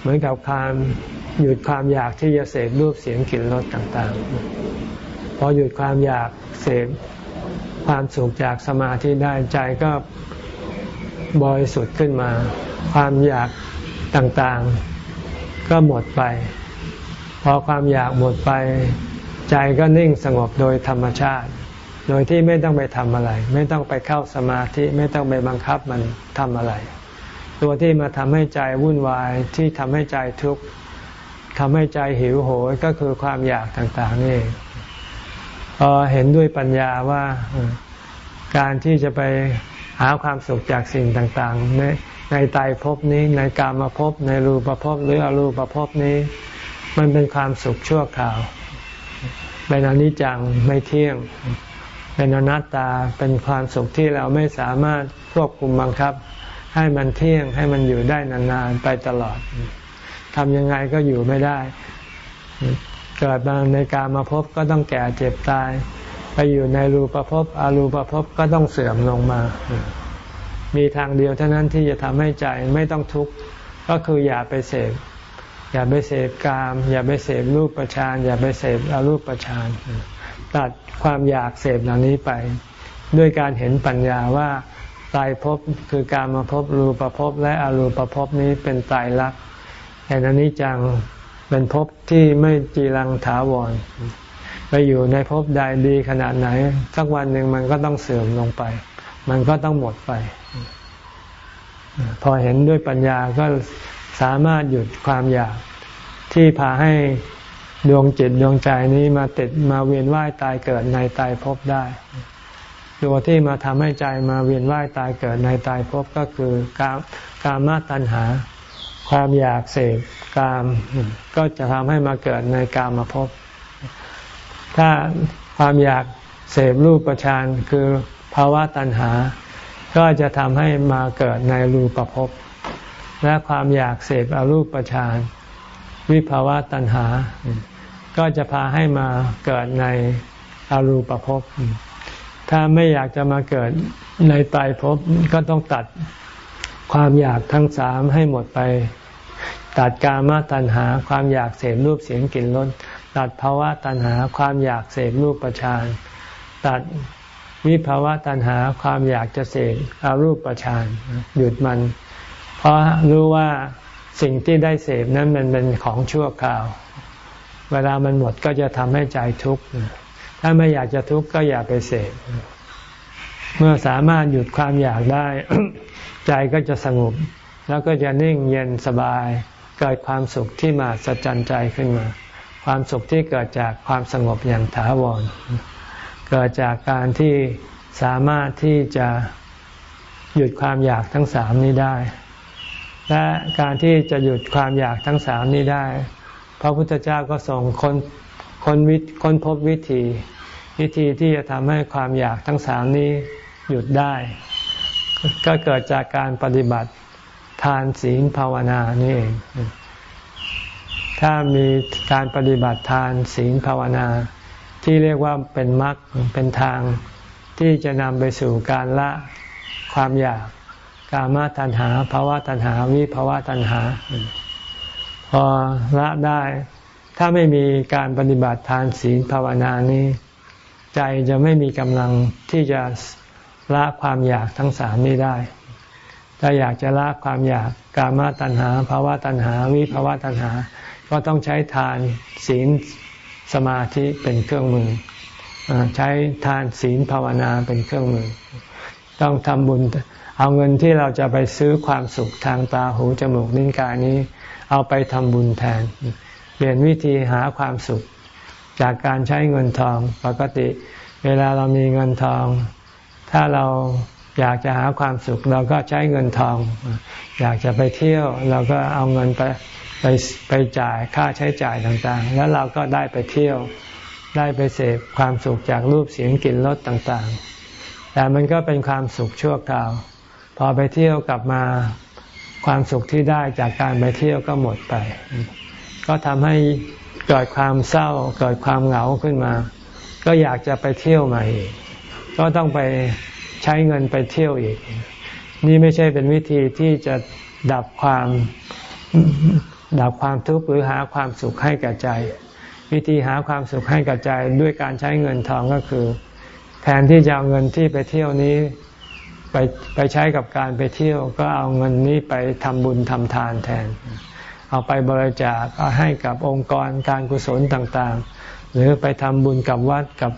เหมือนกับความหยุดความอยากที่จะเสพรูปเสียงกลิ่นรสต่างๆ พอหยุดความอยากเสพความสุขจากสมาธิได้ใจก็บริสุทธิ์ขึ้นมา ความอยากต่างๆ ก็หมดไป พอความอยากหมดไป ใจก็นิ่งสงบโดยธรรมชาติ โดยที่ไม่ต้องไปทำอะไร ไม่ต้องไปเข้าสมาธิไม่ต้องไปบังคับมันทำอะไร ตัวที่มาทำให้ใจวุ่นวายที่ทำให้ใจทุกข์ทำให้ใจหิวโหยก็คือความอยากต่างๆนี่ พอเห็นด้วยปัญญาว่าการที่จะไปหาความสุขจากสิ่งต่างๆในในตายภพนี้ในกามภพในรูปภพหรืออรูปภพนี้ มันเป็นความสุขชั่วคราว เป็นอนิจจังไม่เที่ยง เป็นอนัตตาเป็นความสุขที่เราไม่สามารถควบคุมบังคับ ให้มันเที่ยงให้มันอยู่ได้นานๆไปตลอดทำยังไงก็อยู่ไม่ได้ เกิดมาในการมาพบก็ต้องแก่เจ็บตาย ไปอยู่ในรูปภพอารูปภพก็ต้องเสื่อมลงมา มีทางเดียวเท่านั้นที่จะทำให้ใจไม่ต้องทุกข์ก็คืออย่าไปเสพอย่าไปเสพกาม อย่าไปเสพรูปประชานอย่าไปเสพอรูปประชานตัดความอยากเสพเหล่านี้ไป ด้วยการเห็นปัญญาว่าตายภพคือการมาพบรูปภพและอรูปภพนี้เป็นตายรักแต่นนี้จัง เป็นภพที่ไม่จีรังถาวร ไปอยู่ในภพใดดีขนาดไหน สักวันหนึ่งมันก็ต้องเสื่อมลงไป มันก็ต้องหมดไป พอเห็นด้วยปัญญาก็สามารถหยุดความอยากที่พาให้ดวงจิตดวงใจนี้มาติดมาเวียนว่ายตายเกิดในตายภพได้ ตัวที่มาทำให้ใจมาเวียนว่ายตายเกิดในตายภพก็คือกามกามาตัณหา ความอยากเสพกาม ก็จะทำให้มาเกิดในกามภพถ้าความอยากเสพรูปประชานคือภาวะตัณหา ก็จะทำให้มาเกิดในรูปภพและความอยากเสพอรูปฌานวิภาวะตัณหา ก็จะพาให้มาเกิดในอรูปภพ ถ้าไม่อยากจะมาเกิดในตายภพก็ต้องตัดความอยากทั้งสามให้หมดไป ตัดกามตัณหาความอยากเสพรูปเสียงกลิ่นรสตัดภาวะตัณหาความอยากเสพรูปประชานตัดวิภาวะตัณหาความอยากจะเสพอารูปประชานหยุดมัน เพราะรู้ว่าสิ่งที่ได้เสพนั้นมันเป็นของชั่วคราว เวลามันหมดก็จะทำให้ใจทุกข์ถ้าไม่อยากจะทุกข์ก็อย่าไปเสพเมื่อสามารถหยุดความอยากได้ ใจก็จะสงบแล้วก็จะนิ่งเย็นสบาย เกิดความสุขที่มาสัจจันใจขึ้นมา ความสุขที่เกิดจากความสงบอย่างถาวร เกิดจากการที่สามารถที่จะหยุดความอยากทั้งสามนี้ได้ และการที่จะหยุดความอยากทั้งสามนี้ได้ พระพุทธเจ้าก็ส่งคนคนวิคนพบวิธี วิธีที่จะทำให้ความอยากทั้งสามนี้หยุดได้ ก็เกิดจากการปฏิบัติ ทานศีลภาวนานี่เอง ถ้ามีการปฏิบัติทานศีลภาวนา ที่เรียกว่าเป็นมรรคเป็นทางที่จะนำไปสู่การละความอยากกามาตัณหาภาวะตัณหา วิภาวะตัณหา พอละได้ ถ้าไม่มีการปฏิบัติทานศีลภาวนานี้ ใจจะไม่มีกำลังที่จะละความอยากทั้งสามนี้ได้ ถ้าอยากจะละความอยากกามาตัณหาภาวะตัณหา วิภาวะตัณหา ก็ต้องใช้ทานศีลสมาธิเป็นเครื่องมือ ใช้ทานศีลภาวนาเป็นเครื่องมือ ต้องทำบุญเอาเงินที่เราจะไปซื้อความสุขทางตาหูจมูกลิ้นกายนี้ เอาไปทำบุญแทน เปลี่ยนวิธีหาความสุข จากการใช้เงินทองปกติ เวลาเรามีเงินทอง ถ้าเรา อยากจะหาความสุขเราก็ใช้เงินทอง อยากจะไปเที่ยวเราก็เอาเงินไปไปไปจ่ายค่าใช้จ่ายต่างๆ แล้วเราก็ได้ไปเที่ยวได้ไปเสพความสุขจากรูปเสียงกลิ่นรสต่างๆ แต่มันก็เป็นความสุขชั่วคราว พอไปเที่ยวกลับมาความสุขที่ได้จากการไปเที่ยวก็หมดไป ก็ทำให้เกิดความเศร้าเกิดความเหงาขึ้นมา ก็อยากจะไปเที่ยวใหม่ก็ต้องไป ใช้เงินไปเที่ยวอีก นี่ไม่ใช่เป็นวิธีที่จะดับความดับความทุกข์หรือหาความสุขให้กับใจ วิธีหาความสุขให้กับใจด้วยการใช้เงินทองก็คือ แทนที่จะเอาเงินที่ไปเที่ยวนี้ไปไปใช้กับการไปเที่ยวก็เอาเงินนี้ไปทำบุญทำทานแทน เอาไปบริจาคให้กับองค์กรการกุศลต่างๆ หรือไปทำบุญกับวัดกับ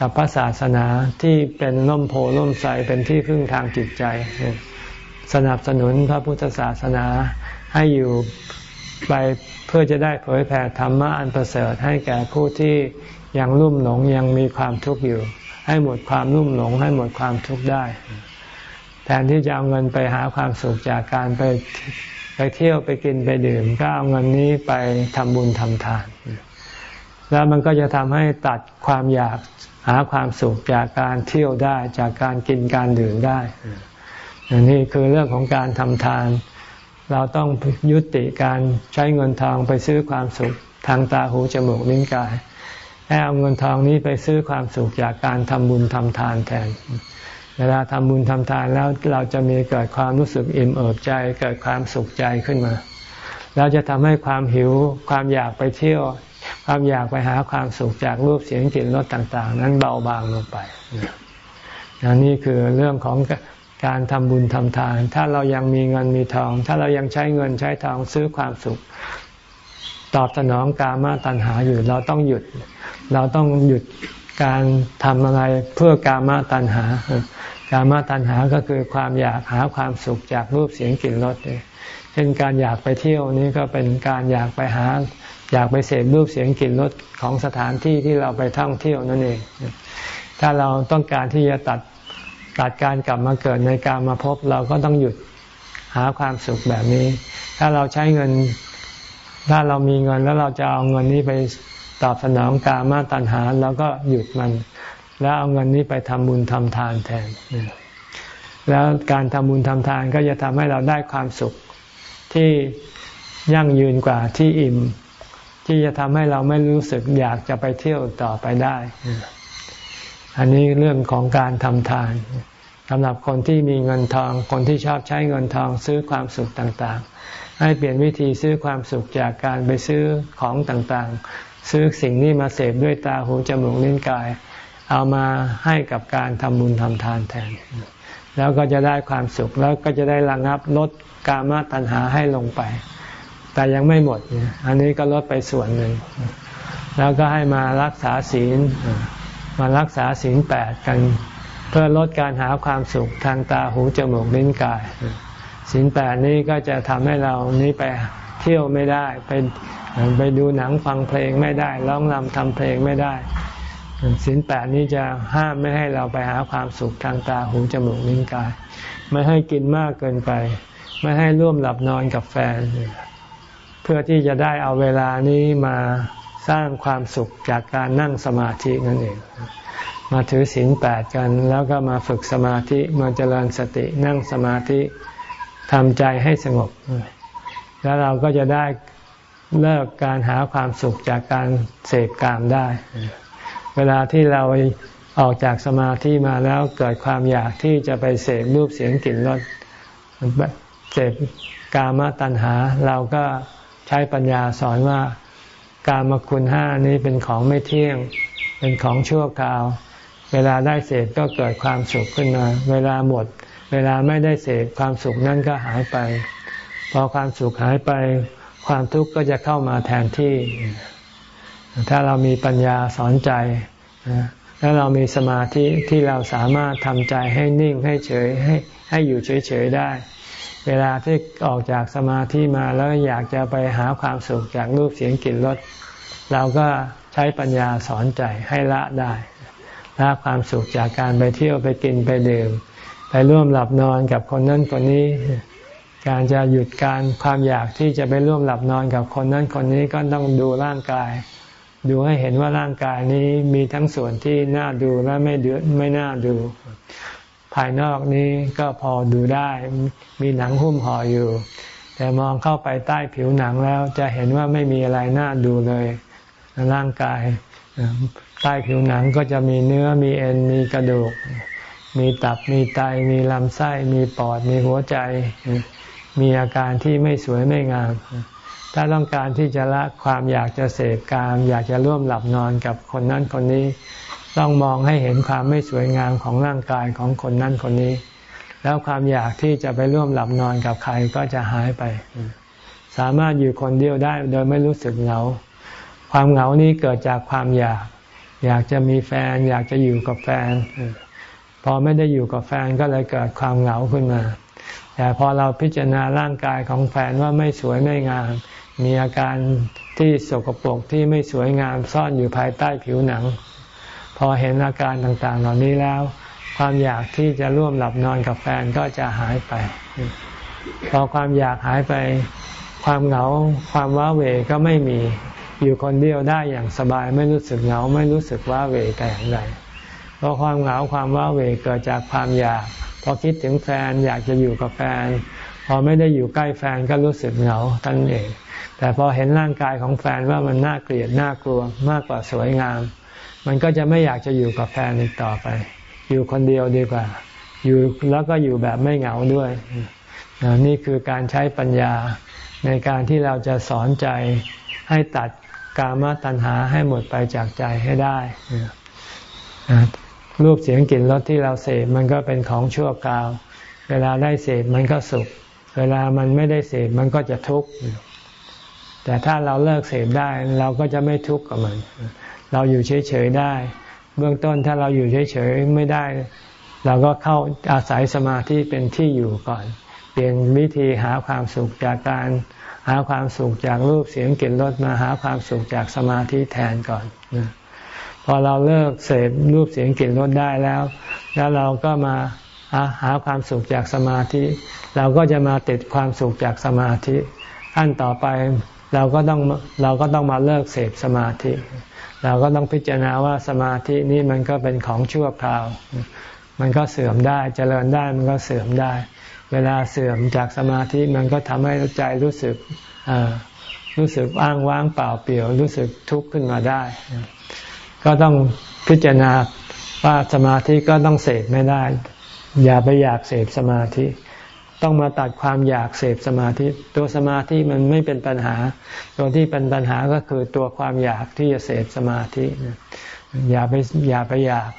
กับพระศาสนาที่เป็นร่มโพล่มใสเป็นที่พึ่งทางจิตใจ สนับสนุนพระพุทธศาสนาให้อยู่ไปเพื่อจะได้เผยแผ่ธรรมะอันประเสริฐให้แก่ผู้ที่ยังลุ่มหลงยังมีความทุกข์อยู่ ให้หมดความลุ่มหลงให้หมดความทุกข์ได้ แทนที่จะเอาเงินไปหาความสุขจากการไปไปเที่ยวไปกินไปดื่ม ก็เอาเงินนี้ไปทำบุญทำทาน แล้วมันก็จะทำให้ตัดความอยาก หาความสุขจากการเที่ยวได้จากการกินการดื่มได้นี่คือเรื่องของการทำทาน เราต้องยุติการใช้เงินทองไปซื้อความสุขทางตาหูจมูกลิ้นกายให้เอาเงินทองนี้ไปซื้อความสุขจากการทำบุญทำทานแทน เวลาทำบุญทำทานแล้วเราจะมีเกิดความรู้สึกอิ่มเอิบใจ เกิดความสุขใจขึ้นมา เราจะทำให้ความหิวความอยากไปเที่ยว ความอยากไปหาความสุขจากรูปเสียงกลิ่นรสต่าง ๆ นั้นเบาบางลงไปนี่คือเรื่องของการทำบุญทำทาน ถ้าเรายังมีเงินมีทอง ถ้าเรายังใช้เงินใช้ทองซื้อความสุข ตอบสนองกามาตัณหาอยู่ เราต้องหยุด เราต้องหยุดการทำอะไรเพื่อกามาตัณหา กามาตัณหาก็คือความอยากหาความสุขจากรูปเสียงกลิ่นรสเช่นการอยากไปเที่ยวนี้ก็เป็นการอยากไปหา อยากไปเสพรูปเสียงกลิ่นรสของสถานที่ที่เราไปท่องเที่ยวนั่นเอง ถ้าเราต้องการที่จะตัดตัดการกลับมาเกิดในการมาพบเราก็ต้องหยุดหาความสุขแบบนี้ ถ้าเราใช้เงิน ถ้าเรามีเงินแล้วเราจะเอาเงินนี้ไปตอบสนองกามาตัณหาเราก็หยุดมัน แล้วเอาเงินนี้ไปทำบุญทำทานแทน แล้วการทำบุญทำทานก็จะทำให้เราได้ความสุขที่ยั่งยืนกว่าที่อิ่ม ที่จะทำให้เราไม่รู้สึกอยากจะไปเที่ยวต่อไปได้ อันนี้เรื่องของการทำทานสำหรับคนที่มีเงินทอง คนที่ชอบใช้เงินทองซื้อความสุขต่างๆ ให้เปลี่ยนวิธีซื้อความสุขจากการไปซื้อของต่างๆ ซื้อสิ่งนี้มาเสพด้วยตาหูจมูกลิ้นกาย เอามาให้กับการทำบุญทำทานแทน แล้วก็จะได้ความสุขแล้วก็จะได้ระงับลดกามาตัณหาให้ลงไป แต่ยังไม่หมด อันนี้ก็ลดไปส่วนหนึ่ง แล้วก็ให้มารักษาศีล มารักษาศีลแปดกัน เพื่อลดการหาความสุขทางตาหูจมูกลิ้นกาย ศีลแปดนี้ก็จะทำให้เรานี้ไปเที่ยวไม่ได้ ไปไปดูหนังฟังเพลงไม่ได้ร้องรำทำเพลงไม่ได้ศีลแปดนี้จะห้ามไม่ให้เราไปหาความสุขทางตาหูจมูกลิ้นกาย ไม่ให้กินมากเกินไป ไม่ให้ร่วมหลับนอนกับแฟน เพื่อที่จะได้เอาเวลานี้มาสร้างความสุขจากการนั่งสมาธินั่นเอง มาถือศีลแปดกันแล้วก็มาฝึกสมาธิมาเจริญสตินั่งสมาธิทำใจให้สงบ แล้วเราก็จะได้เลิกการหาความสุขจากการเสพกามได้ เวลาที่เราออกจากสมาธิมาแล้วเกิดความอยากที่จะไปเสพรูปเสียงกลิ่นรสเสพกามตัณหา เราก็ ใช้ปัญญาสอนว่าการมคุณห้านี้เป็นของไม่เที่ยง เป็นของชั่วคราว เวลาได้เสพก็เกิดความสุขขึ้นมา เวลาหมด เวลาไม่ได้เสพความสุขนั่นก็หายไป พอความสุขหายไป ความทุกข์ก็จะเข้ามาแทนที่ ถ้าเรามีปัญญาสอนใจแล้วเรามีสมาธิที่เราสามารถทำใจให้นิ่งให้เฉยให้ให้อยู่เฉยๆได้ เวลาที่ออกจากสมาธิมาแล้วอยากจะไปหาความสุขจากรูปเสียงกลิ่นรสเราก็ใช้ปัญญาสอนใจให้ละได้ละความสุขจากการไปเที่ยวไปกินไปดื่ม ไปร่วมหลับนอนกับคนนั้นคนนี้ การจะหยุดการความอยากที่จะไปร่วมหลับนอนกับคนนั้นคนนี้ก็ต้องดูร่างกาย ดูให้เห็นว่าร่างกายนี้มีทั้งส่วนที่น่าดูและไม่ดไม่น่าดู ภายนอกนี้ก็พอดูได้มีหนังหุ้มห่ออยู่ แต่มองเข้าไปใต้ผิวหนังแล้วจะเห็นว่าไม่มีอะไรน่าดูเลยร่างกาย ใต้ผิวหนังก็จะมีเนื้อมีเอ็นมีกระดูก มีตับมีไตมีลำไส้มีปอดมีหัวใจ มีอาการที่ไม่สวยไม่งาม ถ้าต้องการที่จะละความอยากจะเสพกามอยากจะร่วมหลับนอนกับคนนั้นคนนี้ ต้องมองให้เห็นความไม่สวยงามของร่างกายของคนนั้นคนนี้ แล้วความอยากที่จะไปร่วมหลับนอนกับใครก็จะหายไป สามารถอยู่คนเดียวได้โดยไม่รู้สึกเหงา ความเหงานี้เกิดจากความอยาก อยากจะมีแฟน อยากจะอยู่กับแฟน พอไม่ได้อยู่กับแฟนก็เลยเกิดความเหงาขึ้นมา แต่พอเราพิจารณาร่างกายของแฟนว่าไม่สวยไม่งาม มีอาการที่สกปรกที่ไม่สวยงามซ่อนอยู่ภายใต้ผิวหนัง พอเห็นอาการต่างๆ เหล่านี้แล้ว ความอยากที่จะร่วมหลับนอนกับแฟนก็จะหายไป พอความอยากหายไป ความเหงา ความว้าเหวก็ไม่มี อยู่คนเดียวได้อย่างสบาย ไม่รู้สึกเหงา ไม่รู้สึกว้าเหวแต่อย่างใดเพราะความเหงาความว้าเหวเกิดจากความอยาก พอคิดถึงแฟนอยากจะอยู่กับแฟน พอไม่ได้อยู่ใกล้แฟนก็รู้สึกเหงาท่านเอง แต่พอเห็นร่างกายของแฟนว่ามันน่าเกลียดน่ากลัวมากกว่าสวยงาม มันก็จะไม่อยากจะอยู่กับแฟนอีกต่อไป อยู่คนเดียวดีกว่า อยู่แล้วก็อยู่แบบไม่เหงาด้วย นี่คือการใช้ปัญญาในการที่เราจะสอนใจให้ตัดกามตัณหาให้หมดไปจากใจให้ได้รูปเสียงกลิ่นรสที่เราเสพมันก็เป็นของชั่วคราว เวลาได้เสพมันก็สุข เวลามันไม่ได้เสพมันก็จะทุกข์แต่ถ้าเราเลิกเสพได้เราก็จะไม่ทุกข์กับมัน เราอยู่เฉยๆได้ เบื้องต้นถ้าเราอยู่เฉยๆไม่ได้ เราก็เข้าอาศัยสมาธิเป็นที่อยู่ก่อน เปลี่ยนวิธีหาความสุขจากการหาความสุขจากรูปเสียงกลิ่นรสมาหาความสุขจากสมาธิแทนก่อนพอเราเลิกเสพรูปเสียงกลิ่นรสได้แล้ว แล้วเราก็มาหาความสุขจากสมาธิ เราก็จะมาติดความสุขจากสมาธิขั้นต่อไป เราก็ต้องเราก็ต้องมาเลิกเสพสมาธิ เราก็ต้องพิจารณาว่าสมาธินี้มันก็เป็นของชั่วคราว มันก็เสื่อมได้เจริญได้มันก็เสื่อมได้ เวลาเสื่อมจากสมาธิมันก็ทำให้ใจรู้สึกรู้สึกอ้างว้างเปล่าเปลี่ยว รู้สึกทุกข์ขึ้นมาได้ ก็ต้องพิจารณาว่าสมาธิก็ต้องเสพไม่ได้ อย่าไปอยากเสพสมาธิ ต้องมาตัดความอยากเสพสมาธิ ตัวสมาธิมันไม่เป็นปัญหา ตัวที่เป็นปัญหาก็คือตัวความอยากที่จะเสพสมาธิอย่าไปอย่าไปอยาก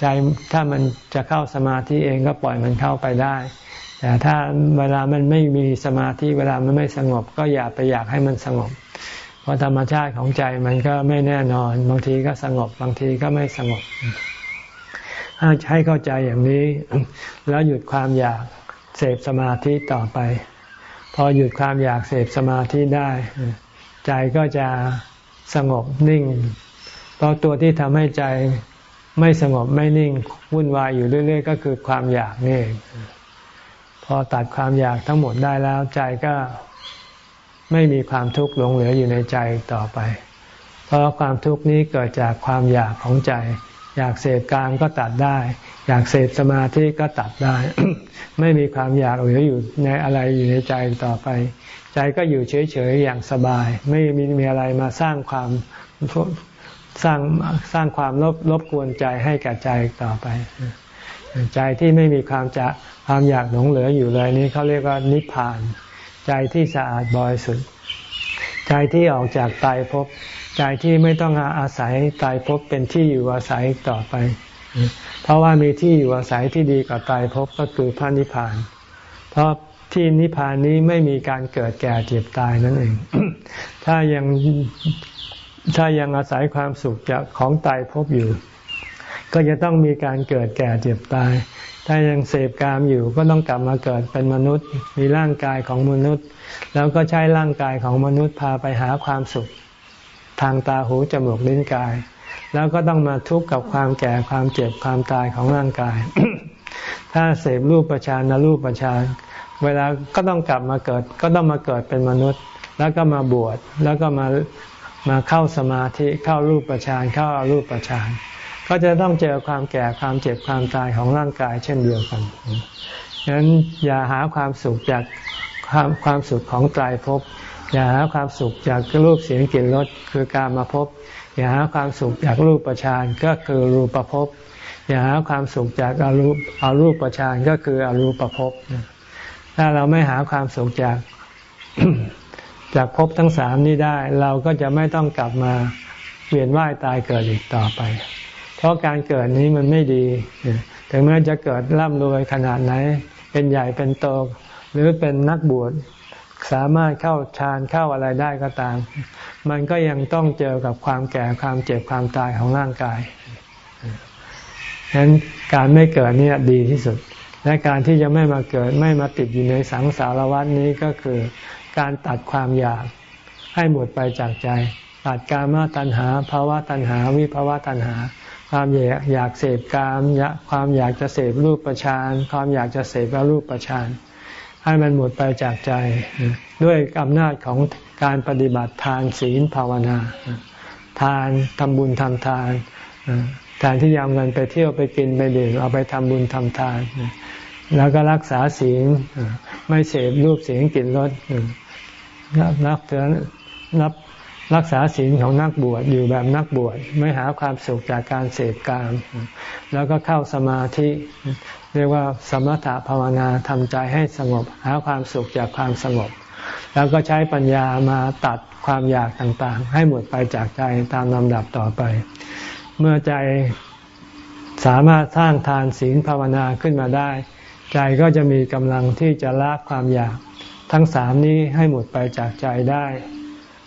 ใจถ้ามันจะเข้าสมาธิเองก็ปล่อยมันเข้าไปได้ แต่ถ้าเวลามันไม่มีสมาธิเวลามันไม่สงบ ก็อย่าไปอยากให้มันสงบ เพราะธรรมชาติของใจมันก็ไม่แน่นอน บางทีก็สงบ บางทีก็ไม่สงบให้เข้าใจอย่างนี้ แล้วหยุดความอยาก เสพสมาธิต่อไป พอหยุดความอยากเสพสมาธิได้ ใจก็จะสงบนิ่ง เพราะตัวที่ทำให้ใจไม่สงบไม่นิ่งวุ่นวายอยู่เรื่อย ๆ ก็คือความอยากนี่พอตัดความอยากทั้งหมดได้แล้วใจก็ไม่มีความทุกข์หลงเหลืออยู่ในใจต่อไป เพราะความทุกข์นี้เกิดจากความอยากของใจ อยากเสพกามก็ตัดได้ อยากเสพสมาธิก็ตัดได้ ไม่มีความอยากเหลืออยู่ในอะไรอยู่ในใจต่อไป ใจก็อยู่เฉยๆอย่างสบาย ไม่มีมีอะไรมาสร้างความสร้างสร้างความรบรบกวนใจให้กับใจต่อไป ใจที่ไม่มีความจะความอยากหลงเหลืออยู่เลยนี้เขาเรียกว่านิพพาน ใจที่สะอาดบริสุทธิ์ใจที่ออกจากตายภพใจที่ไม่ต้องอาศัยตายภพเป็นที่อยู่อาศัยต่อไป เพราะว่ามีที่อยู่อาศัยที่ดีกว่าตายภพก็คือพระนิพพาน เพราะที่นิพพานนี้ไม่มีการเกิดแก่เจ็บตายนั่นเอง ถ้ายังถ้ายังอาศัยความสุขจากของตายพบอยู่ ก็จะต้องมีการเกิดแก่เจ็บตาย ถ้ายังเสพกามอยู่ก็ต้องกลับมาเกิดเป็นมนุษย์ มีร่างกายของมนุษย์ แล้วก็ใช้ร่างกายของมนุษย์พาไปหาความสุข ทางตาหูจมูกลิ้นกาย แล้วก็ต้องมาทุกข์กับความแก่ความเจ็บความตายของร่างกาย ถ้าเสพรูปประชานนรูปประชานเวลาก็ต้องกลับมาเกิด ก็ต้องมาเกิดเป็นมนุษย์ แล้วก็มาบวชแล้วก็มามาเข้าสมาธิเข้ารูปประชานเข้าอารูปประชานก็จะต้องเจอความแก่ความเจ็บความตายของร่างกาย เช่นเดียวกันฉะนั้นอย่าหาความสุขจากความความสุขของตายภพอย่าหาความสุขจากรูปเสียงกลิ่นรสคือการมาพบ อย่าหาความสุขจากรูปประชานก็คือรูปประพอย่าหาความสุขจากอารูปอารูปประชานก็คืออรูปประพถ้าเราไม่หาความสุขจากจากภพทั้งสามนี้ได้ เราก็จะไม่ต้องกลับมาเวียนว่ายตายเกิดอีกต่อไป เพราะการเกิดนี้มันไม่ดี ถึงแม้จะเกิดร่ำรวยขนาดไหน เป็นใหญ่เป็นโต หรือเป็นนักบวชสามารถเข้าฌานเข้าอะไรได้ก็ตาม มันก็ยังต้องเจอกับความแก่ความเจ็บความตายของร่างกายฉะนั้นการไม่เกิดนี่ดีที่สุด และการที่จะไม่มาเกิดไม่มาติดอยู่ในสังสารวัฏนี้ก็คือการตัดความอยากให้หมดไปจากใจ ตัดกามาตัณหาภาวะตัณหา วิภาวะตัณหา ความอยากอยากเสพกามความอยากจะเสพรูปประชานความอยากจะเสพรูปประชานให้มันหมดไปจากใจ ด้วยอำนาจของ การปฏิบัติทานศีลภาวนา ทานทำบุญทำทานแทนที่ยามเงินไปเที่ยวไปกินไปดื่มเอาไปทำบุญทำทาน แล้วก็รักษาศีลไม่เสพรูปเสียงกลิ่นรสนับนับเถอนับรักษาศีลของนักบวชอยู่แบบนักบวชไม่หาความสุขจากการเสพกาม แล้วก็เข้าสมาธิเรียกว่าสมถะภาวนาทำใจให้สงบ หาความสุขจากความสงบ แล้วก็ใช้ปัญญามาตัดความอยากต่างๆ ให้หมดไปจากใจตามลำดับต่อไป เมื่อใจสามารถสร้างทานศีลภาวนาขึ้นมาได้ ใจก็จะมีกำลังที่จะละความอยากทั้งสามนี้ให้หมดไปจากใจได้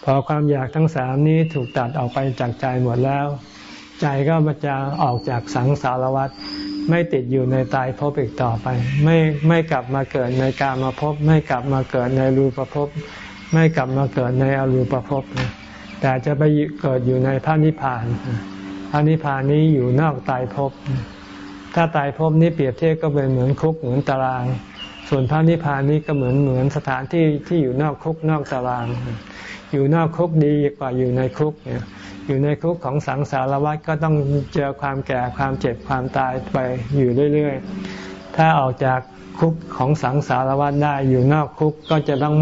พอความอยากทั้งสามนี้ถูกตัดออกไปจากใจหมดแล้ว ใจก็จะออกจากสังสารวัฏ ไม่ติดอยู่ในตายภพอีกต่อไป ไม่ไม่กลับมาเกิดในกามาภพไม่กลับมาเกิดในรูปภพไม่กลับมาเกิดในอรูปภพแต่จะไปเกิดอยู่ในพระนิพพานพระนิพพานนี้อยู่นอกตายภพถ้าตายภพนี้เปรียบเทียบก็เป็นเหมือนคุกเหมือนตาราง ส่วนพระนิพพานนี้ก็เหมือนเหมือนสถานที่ที่อยู่นอกคุกนอกตาราง อยู่นอกคุกดีกว่าอยู่ในคุกเนี่ย อยู่ในคุกของสังสารวัฏก็ต้องเจอความแก่ความเจ็บความตายไปอยู่เรื่อยๆ ถ้าออกจากคุกของสังสารวัฏได้อยู่นอกคุกก็จะต้อง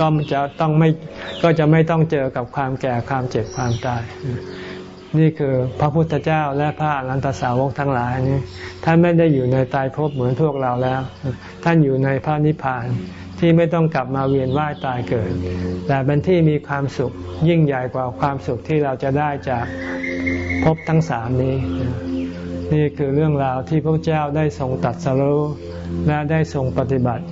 ก็จะต้องไม่ก็จะไม่ต้องเจอกับความแก่ความเจ็บความตาย นี่คือพระพุทธเจ้าและพระอรันตสาวกทั้งหลายนี้ท่านไม่ได้อยู่ในตายภพเหมือนพวกเราแล้ว ท่านอยู่ในพระนิพพาน ที่ไม่ต้องกลับมาเวียนว่ายตายเกิด แต่เป็นที่มีความสุขยิ่งใหญ่กว่าความสุขที่เราจะได้จากภพทั้งสามนี้ นี่คือเรื่องราวที่พระเจ้าได้ทรงตัดสรุและได้ทรงปฏิบัติ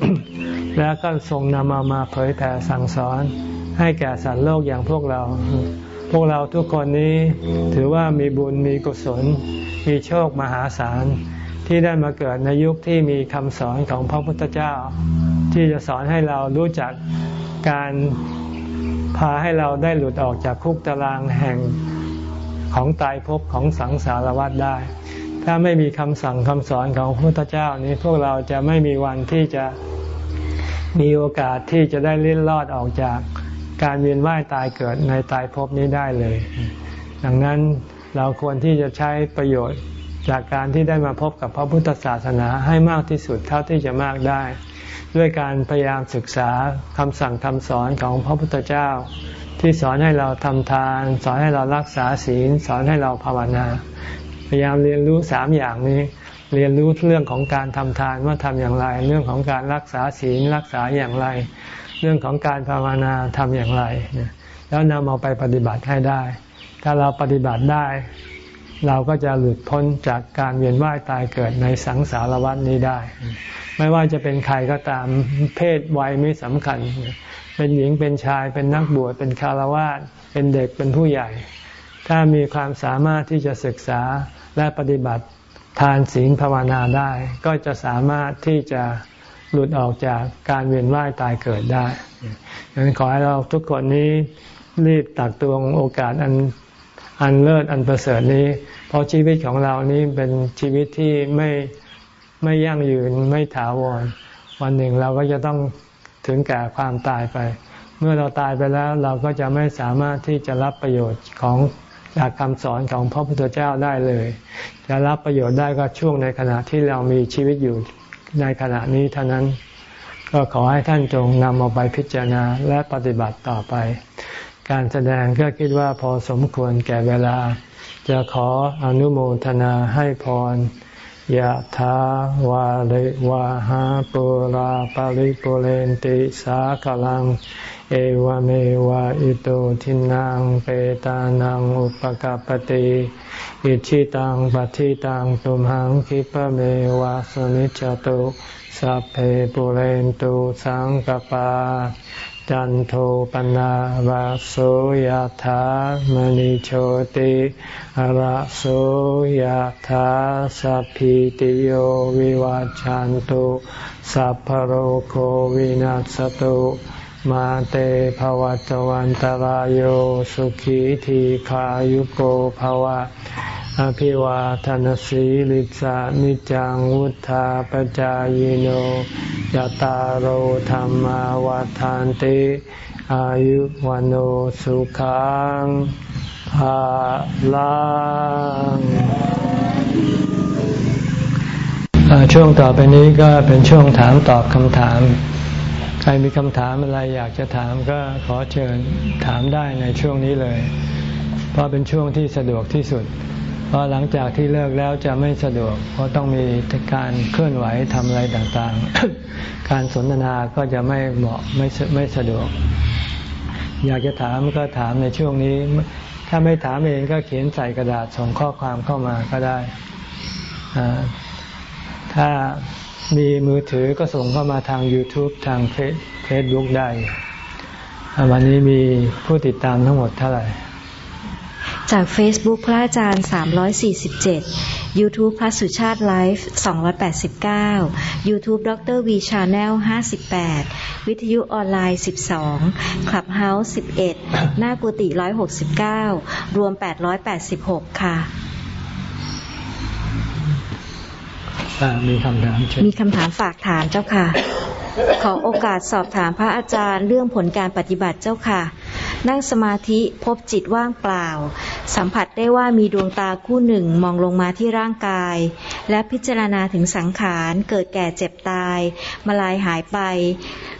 และก็ทรงนำมามาเผยแผ่สั่งสอน ให้แก่สัตว์โลกอย่างพวกเรา พวกเราทุกคนนี้ถือว่ามีบุญมีกุศล มีโชคมหาศาลที่ได้มาเกิดในยุคที่มีคำสอนของพระพุทธเจ้า ที่จะสอนให้เรารู้จักการพาให้เราได้หลุดออกจากคุกตารางแห่งของตายภพของสังสารวัฏได้ ถ้าไม่มีคำสั่งคำสอนของพระพุทธเจ้านี้พวกเราจะไม่มีวันที่จะมีโอกาสที่จะได้ลิ้นรอดออกจากการเวียนว่ายตายเกิดในตายภพนี้ได้เลย ดังนั้นเราควรที่จะใช้ประโยชน์จากการที่ได้มาพบกับพระพุทธศาสนาให้มากที่สุดเท่าที่จะมากได้ ด้วยการพยายามศึกษาคำสั่งคำสอนของพระพุทธเจ้า ที่สอนให้เราทำทาน สอนให้เรารักษาศีล สอนให้เราภาวนา พยายามเรียนรู้สามอย่างนี้ เรียนรู้เรื่องของการทำทานว่าทำอย่างไร เรื่องของการรักษาศีลรักษาอย่างไร เรื่องของการภาวนาทำอย่างไร แล้วนำเอาไปปฏิบัติให้ได้ ถ้าเราปฏิบัติได้ เราก็จะหลุดพ้นจากการเวียนว่ายตายเกิดในสังสารวัฏนี้ได้ ไม่ว่าจะเป็นใครก็ตามเพศวัยไม่สำคัญ เป็นหญิงเป็นชายเป็นนักบวชเป็นคารวะเป็นเด็กเป็นผู้ใหญ่ ถ้ามีความสามารถที่จะศึกษาและปฏิบัติทานศีลภาวนาได้ ก็จะสามารถที่จะหลุดออกจากการเวียนว่ายตายเกิดได้ดังนั้นขอให้เราทุกคนนี้รีบตักตวงโอกาสอัน อันเลิศอันประเสริฐนี้ เพราะชีวิตของเรานี้เป็นชีวิตที่ไม่ไม่ยั่งยืนไม่ถาวร วันหนึ่งเราก็จะต้องถึงแก่ความตายไป เมื่อเราตายไปแล้วเราก็จะไม่สามารถที่จะรับประโยชน์ของจากคำสอนของพระพุทธเจ้าได้เลย จะรับประโยชน์ได้ก็ช่วงในขณะที่เรามีชีวิตอยู่ในขณะนี้เท่านั้น ก็ขอให้ท่านจงนำเอาไปพิจารณาและปฏิบัติต่อไป การแสดงก็คิดว่าพอสมควรแก่เวลา จะขออนุโมทนาให้พรยะถาวาริวาหาปุราปาริปุเรนติสากลัง เอวเมวะอิโตทินังเปตานังอุปกาปติอิชิตังปฏิตังตุมหังคิปเมวะสมิจจตุสัพเพปุเรนตุสังกปา จันโทปนะระโสยธามณิโชติระโสยธาสัพพิติโยวิวัจจันตุสัพพโรโควินัสตุมาเตภวัตวันตารโยสุขีทีขายุโกภวะ อภิวาทานสีลิสานิจังวุธาปจายโนยตาโหธรรมาวาทานติอายุวันโอสุขังภาลังช่วงต่อไปนี้ก็เป็นช่วงถามตอบคำถาม ใครมีคำถามอะไรอยากจะถามก็ขอเชิญถามได้ในช่วงนี้เลย เพราะเป็นช่วงที่สะดวกที่สุด เพราะหลังจากที่เลิกแล้วจะไม่สะดวก เพราะต้องมีการเคลื่อนไหวทำอะไรต่างๆ การสนทนาก็จะไม่เหมาะไม่ไม่สะดวก อยากจะถามก็ถามในช่วงนี้ ถ้าไม่ถามเองก็เขียนใส่กระดาษส่งข้อความเข้ามาก็ได้ ถ้ามีมือถือก็ส่งเข้ามาทาง YouTube ทางเฟซบุ๊กได้ วันนี้มีผู้ติดตามทั้งหมดเท่าไหร่ จาก Facebook พระอาจารย์ 347 YouTube พระสุชาติไลฟ์289 YouTube ดร V Channel 58 วิทยุออนไลน์ 12 Clubhouse 11 หน้ากุฏิ169 รวม 886 ค่ะมีคำถามมีคำถามฝากถามเจ้าค่ะ ขอโอกาสสอบถามพระอาจารย์เรื่องผลการปฏิบัติเจ้าค่ะ นั่งสมาธิพบจิตว่างเปล่า สัมผัสได้ว่ามีดวงตาคู่หนึ่งมองลงมาที่ร่างกาย และพิจารณาถึงสังขารเกิดแก่เจ็บตาย มาลายหายไป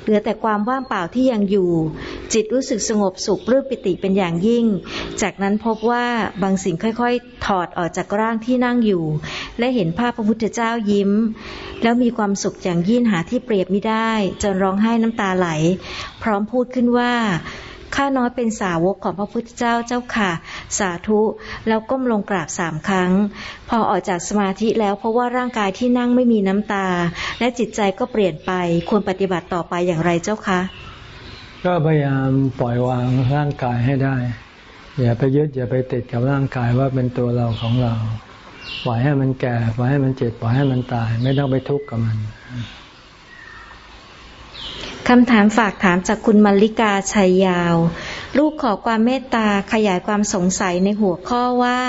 เหลือแต่ความว่างเปล่าที่ยังอยู่ จิตรู้สึกสงบสุขรื่ปิติเป็นอย่างยิ่ง จากนั้นพบว่าบางสิ่งค่อยๆ ถอดออกจากร่างที่นั่งอยู่ และเห็นภาพพระพุทธเจ้ายิ้ม แล้วมีความสุขอย่างยิ่งหาที่เปรียบไม่ได้ จนร้องไห้น้ำตาไหล พร้อมพูดขึ้นว่า ข้าน้อยเป็นสาวกของพระพุทธเจ้าเจ้าค่ะ สาธุ แล้วก้มลงกราบสามครั้ง พอออกจากสมาธิแล้วเพราะว่าร่างกายที่นั่งไม่มีน้ำตา และจิตใจก็เปลี่ยนไปควรปฏิบัติต่อไปอย่างไรเจ้าคะก็พยายามปล่อยวางร่างกายให้ได้ อย่าไปยึดอย่าไปติดกับร่างกายว่าเป็นตัวเราของเรา ปล่อยให้มันแก่ ปล่อยให้มันเจ็บ ปล่อยให้มันตาย ไม่ต้องไปทุกข์กับมัน คำถามฝากถามจากคุณมลิกาชัยยาว ลูกขอความเมตตาขยายความสงสัยในหัวข้อว่า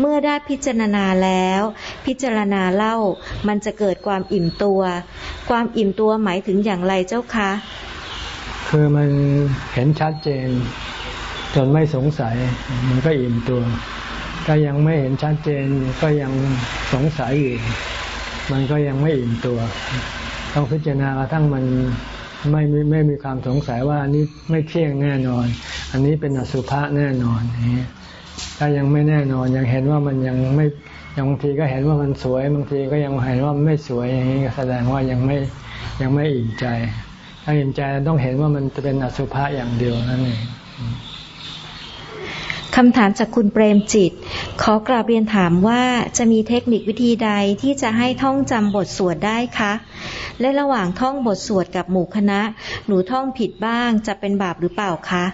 เมื่อได้พิจารณาแล้ว พิจารณาเล่า มันจะเกิดความอิ่มตัว ความอิ่มตัวหมายถึงอย่างไรเจ้าคะ คือมันเห็นชัดเจน จนไม่สงสัย มันก็อิ่มตัว ถ้ายังไม่เห็นชัดเจนก็ยังสงสัยอยู่มันก็ยังไม่อิ่มตัว ต้องพิจารณากระทั่งมัน ไม่ไม่ไม่มีความสงสัยว่าอันนี้ไม่เที่ยงแน่นอน อันนี้เป็นอสุภะแน่นอนนี้ถ้ายังไม่แน่นอนยังเห็นว่ามันยังไม่ยังบางทีก็เห็นว่ามันสวยบางทีก็ยังเห็นว่ามันไม่สวยอย่างนี้แสดงว่ายังไม่ยังไม่อิ่มใจ ถ้าอิ่มใจต้องเห็นว่ามันจะเป็นอสุภะอย่างเดียวนั่นเองคำถามจากคุณเปรมจิต ขอกราบเรียนถามว่าจะมีเทคนิควิธีใดที่จะให้ท่องจำบทสวดได้คะ และระหว่างท่องบทสวดกับหมู่คณะ หนูท่องผิดบ้างจะเป็นบาปหรือเปล่าคะ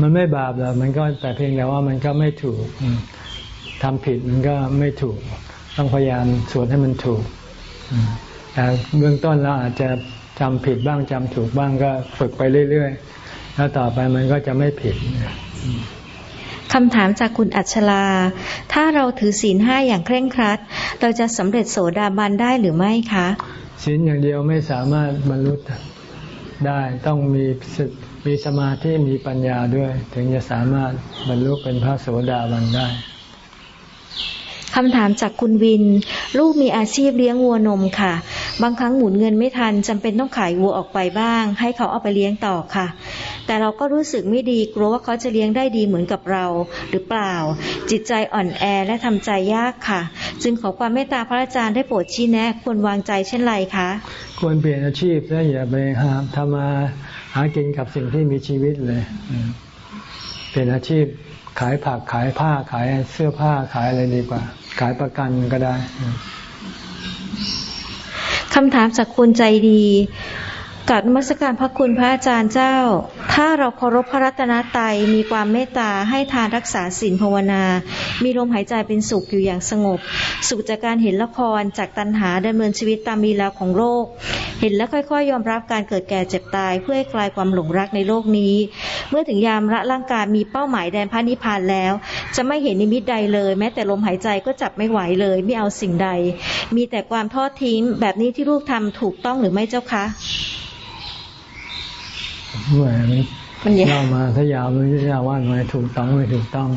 มันไม่บาปหรอกมันก็แต่เพียงแต่ว่ามันก็ไม่ถูกทำผิดมันก็ไม่ถูก ต้องพยายามสวดให้มันถูกแต่เบื้องต้นเราอาจจะจำผิดบ้างจำถูกบ้างก็ฝึกไปเรื่อยๆ แล้วต่อไปมันก็จะไม่ผิด คำถามจากคุณอัชลา ถ้าเราถือศีลห้าอย่างเคร่งครัด เราจะสำเร็จโสดาบันได้หรือไม่คะ ศีลอย่างเดียวไม่สามารถบรรลุได้ต้องมีมีสมาธิมีปัญญาด้วย ถึงจะสามารถบรรลุเป็นพระโสดาบันได้คำถามจากคุณวิน ลูกมีอาชีพเลี้ยงวัวนมค่ะ บางครั้งหมุนเงินไม่ทันจำเป็นต้องขายวัวออกไปบ้าง ให้เขาเอาไปเลี้ยงต่อค่ะ แต่เราก็รู้สึกไม่ดีกลัวว่าเขาจะเลี้ยงได้ดีเหมือนกับเราหรือเปล่า จิตใจอ่อนแอและทำใจยากค่ะ จึงขอความเมตตาพระอาจารย์ได้โปรดชี้แนะควรวางใจเช่นไรคะควรเปลี่ยนอาชีพและอย่าไปหาทำมาหากินกับสิ่งที่มีชีวิตเลยเปลี่ยนอาชีพขายผักขายผ้าขายเสื้อผ้าขายอะไรดีกว่า ขายประกันก็ได้คำถามจากคุณใจดี กับนมัสการพระคุณพระอาจารย์เจ้า ถ้าเราเคารพพระรัตนตรัยมีความเมตตาให้ทานรักษาศีลภาวนา มีลมหายใจเป็นสุขอยู่อย่างสงบ สุขจากการเห็นละครจากตัณหาดำเนินชีวิตตามมีลาของโลก เห็นแล้วค่อยๆ ยอมรับการเกิดแก่เจ็บตาย เพื่อให้คลายความหลงรักในโลกนี้ เมื่อถึงยามละร่างกายมีเป้าหมายแดนพระนิพพานแล้ว จะไม่เห็นนิมิตใดเลย แม้แต่ลมหายใจก็จับไม่ไหวเลยไม่เอาสิ่งใด มีแต่ความทอดทิ้งแบบนี้ที่ลูกทำถูกต้องหรือไม่เจ้าคะ แหมมันยาวมาถ้ายาวไม่ยาวว่าหน่อยถูกต้องไม่ถูกต้อง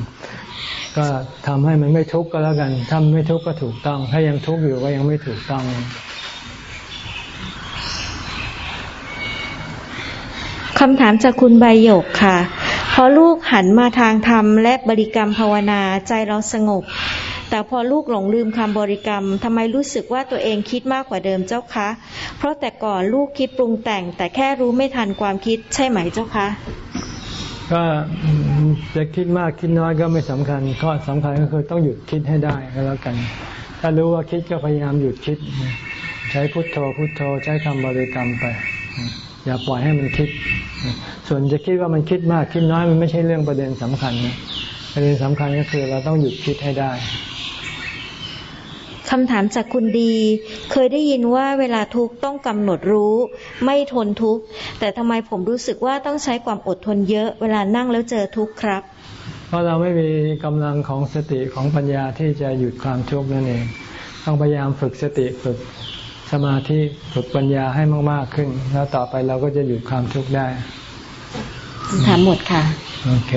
ก็ทำให้มันไม่ทุกข์ก็แล้วกันถ้าไม่ทุกข์ก็ถูกต้อง ถ้ายังทุกข์อยู่ก็ยังไม่ถูกต้องคำถามจากคุณใบหยกค่ะ พอลูกหันมาทางธรรมและบริกรรมภาวนาใจเราสงบ แต่พอลูกหลงลืมคำบริกรรมทำไมรู้สึกว่าตัวเองคิดมากกว่าเดิมเจ้าคะเพ ราะแต่ก่อนลูกคิดปรุงแต่ง แต่แค่รู้ไม่ทันความคิดใช่ไหมเจ้าคะก็จะคิดมากคิดน้อยก็ไม่สำคัญข้อสำคัญก็คือต้องหยุดคิดให้ได้ก็แล้วกัน ถ้ารู้ว่าคิดก็พยายามหยุดคิด ใช้พุทโธพุทโธใช้คำบริกรรมไป อย่าปล่อยให้มันคิด ส่วนจะคิดว่ามันคิดมากคิดน้อยมันไม่ใช่เรื่องประเด็นสำคัญประเด็นสำคัญก็คือเราต้องหยุดคิดให้ได้ คำถามจากคุณดี เคยได้ยินว่าเวลาทุกข์ต้องกำหนดรู้ ไม่ทนทุกข์ แต่ทำไมผมรู้สึกว่าต้องใช้ความอดทนเยอะเวลานั่งแล้วเจอทุกข์ครับ เพราะเราไม่มีกำลังของสติของปัญญาที่จะหยุดความทุกข์นั่นเอง ต้องพยายามฝึกสติฝึกสมาธิฝึกปัญญาให้มาก ๆ ขึ้น แล้วต่อไปเราก็จะหยุดความทุกข์ได้ถามหมดค่ะ โอเค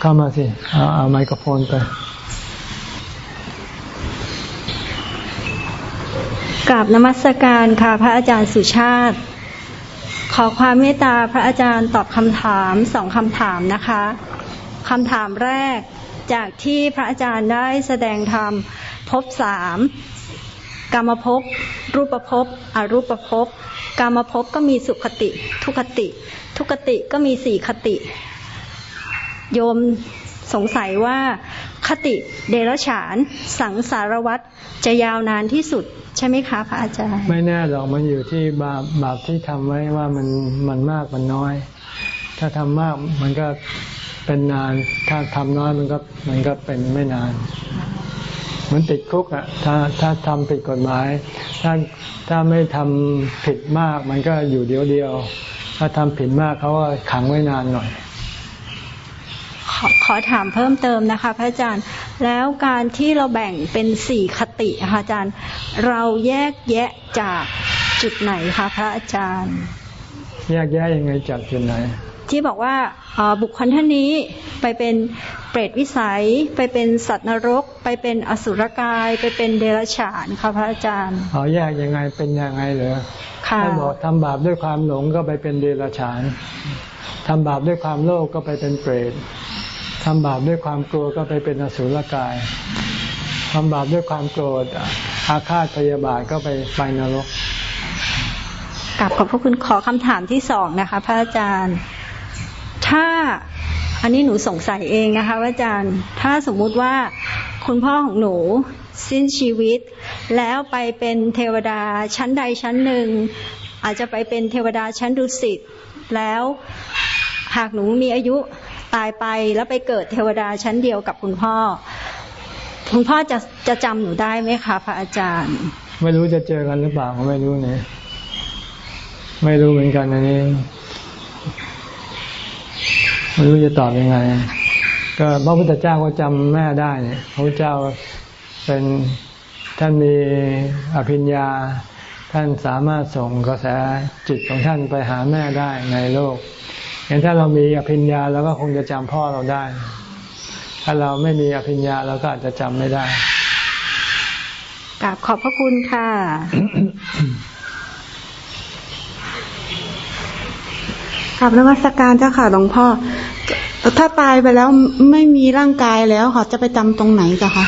เข้ามาสิ เอาเอาไมโครโฟนไป กราบนมัสการค่ะพระอาจารย์สุชาติ ขอความเมตตาพระอาจารย์ตอบคำถามสองคำถามนะคะคำถามแรกจากที่พระอาจารย์ได้แสดงธรรมพบสามกรรมภพรูปภพอรูปภพกรรมภพก็มีสุขติ ทุคติ ทุกติก็มีสี่คติ โยม สงสัยว่าคติเดรัจฉาน สังสารวัตรจะยาวนานที่สุดใช่ไหมคะพระอาจารย์ ไม่แน่หรอกมันอยู่ที่บาปบาปที่ทำไว้ว่ามันมันมากมันน้อย ถ้าทำมากมันก็เป็นนาน ถ้าทำน้อยมันก็มันก็เป็นไม่นานเหมือนติดคุกอะถ้าถ้าทำผิดกฎหมาย ถ้าถ้าไม่ทำผิดมากมันก็อยู่เดียวเดียว ถ้าทำผิดมากเขาก็ขังไว้นานหน่อย ขอขอถามเพิ่มเติมนะคะ พระอาจารย์ แล้วการที่เราแบ่งเป็นสี่คติค่ะอาจารย์ เราแยกแยะจากจุดไหนคะพระอาจารย์ แยกแยะยังไงจากจุดไหน ที่บอกว่าบุคคลท่านนี้ไปเป็นเปรตวิสัย ไปเป็นสัตว์นรก ไปเป็นอสุรกาย ไปเป็นเดรัจฉานค่ะพระอาจารย์เอาแยกยังไงเป็นยังไงเหรอค่ะท่านบอกทำบาปด้วยความหลงก็ไปเป็นเดรัจฉานทำบาปด้วยความโลภก็ไปเป็นเปรต ทำบาปด้วยความกลัวก็ไปเป็นอสุรกายทำบาปด้วยความโกรธ อาฆาตพยาบาทก็ไปไปนรกกลับขอบพระคุณขอคำถามที่สองนะคะ พระอาจารย์ ถ้าอันนี้หนูสงสัยเองนะคะพระอาจารย์ ถ้าสมมุติว่าคุณพ่อของหนูสิ้นชีวิต แล้วไปเป็นเทวดาชั้นใดชั้นหนึ่ง อาจจะไปเป็นเทวดาชั้นดุสิตแล้วหากหนูมีอายุ ตายไปแล้วไปเกิดเทวดาชั้นเดียวกับคุณพ่อ คุณพ่อจะจะจำหนูได้ไหมคะ พระอาจารย์ ไม่รู้จะเจอกันหรือเปล่าก็ไม่รู้เนี่ยไม่รู้เหมือนกันอันนี้ไม่รู้จะตอบยังไง ก็พระพุทธเจ้าก็จำแม่ได้เนี่ยพระพุทธเจ้าเป็นท่านมีอภิญญา ท่านสามารถส่งกระแสจิตของท่านไปหาแม่ได้ในโลก อย่างถ้าเรามีอภิญญาเราก็คงจะจำพ่อเราได้ ถ้าเราไม่มีอภิญญาเราก็อาจจะจำไม่ได้กราบขอบพระคุณค่ะครับนมัสการเจ้าค่ะหลวงพ่อ ถ้าตายไปแล้วไม่มีร่างกายแล้วค่ะจะไปจำตรงไหนเจ้าคะ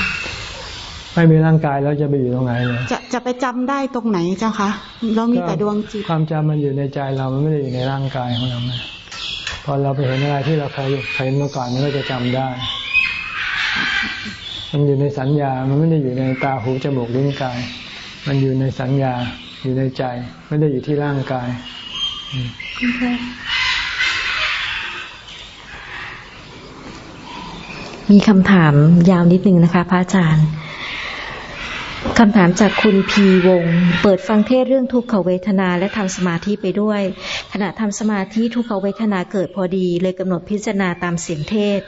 ไม่มีร่างกายแล้วจะไปอยู่ตรงไหนเลยจะจะไปจำได้ตรงไหนเจ้าคะเรามีแต่ดวงจิต ความจำมันอยู่ในใจเรา มันไม่ได้อยู่ในร่างกายของเรานะ พอเราไปเห็นอะไรที่เราเคยเคยเห็นมาก่อนมันก็จะจำได้ มันอยู่ในสัญญา มันไม่ได้อยู่ในตาหูจมูกลิ้นกาย มันอยู่ในสัญญา อยู่ในใจ ไม่ได้อยู่ที่ร่างกายมีคำถามยาวนิดนึงนะคะ พระอาจารย์ คำถามจากคุณพีวง เปิดฟังเทศเรื่องทุกขเวทนาและทำสมาธิไปด้วย ณะทำสมาธิทุกขเวทนาเกิดพอดี เลยกำหนดพิจารณาตามเสียงเทศ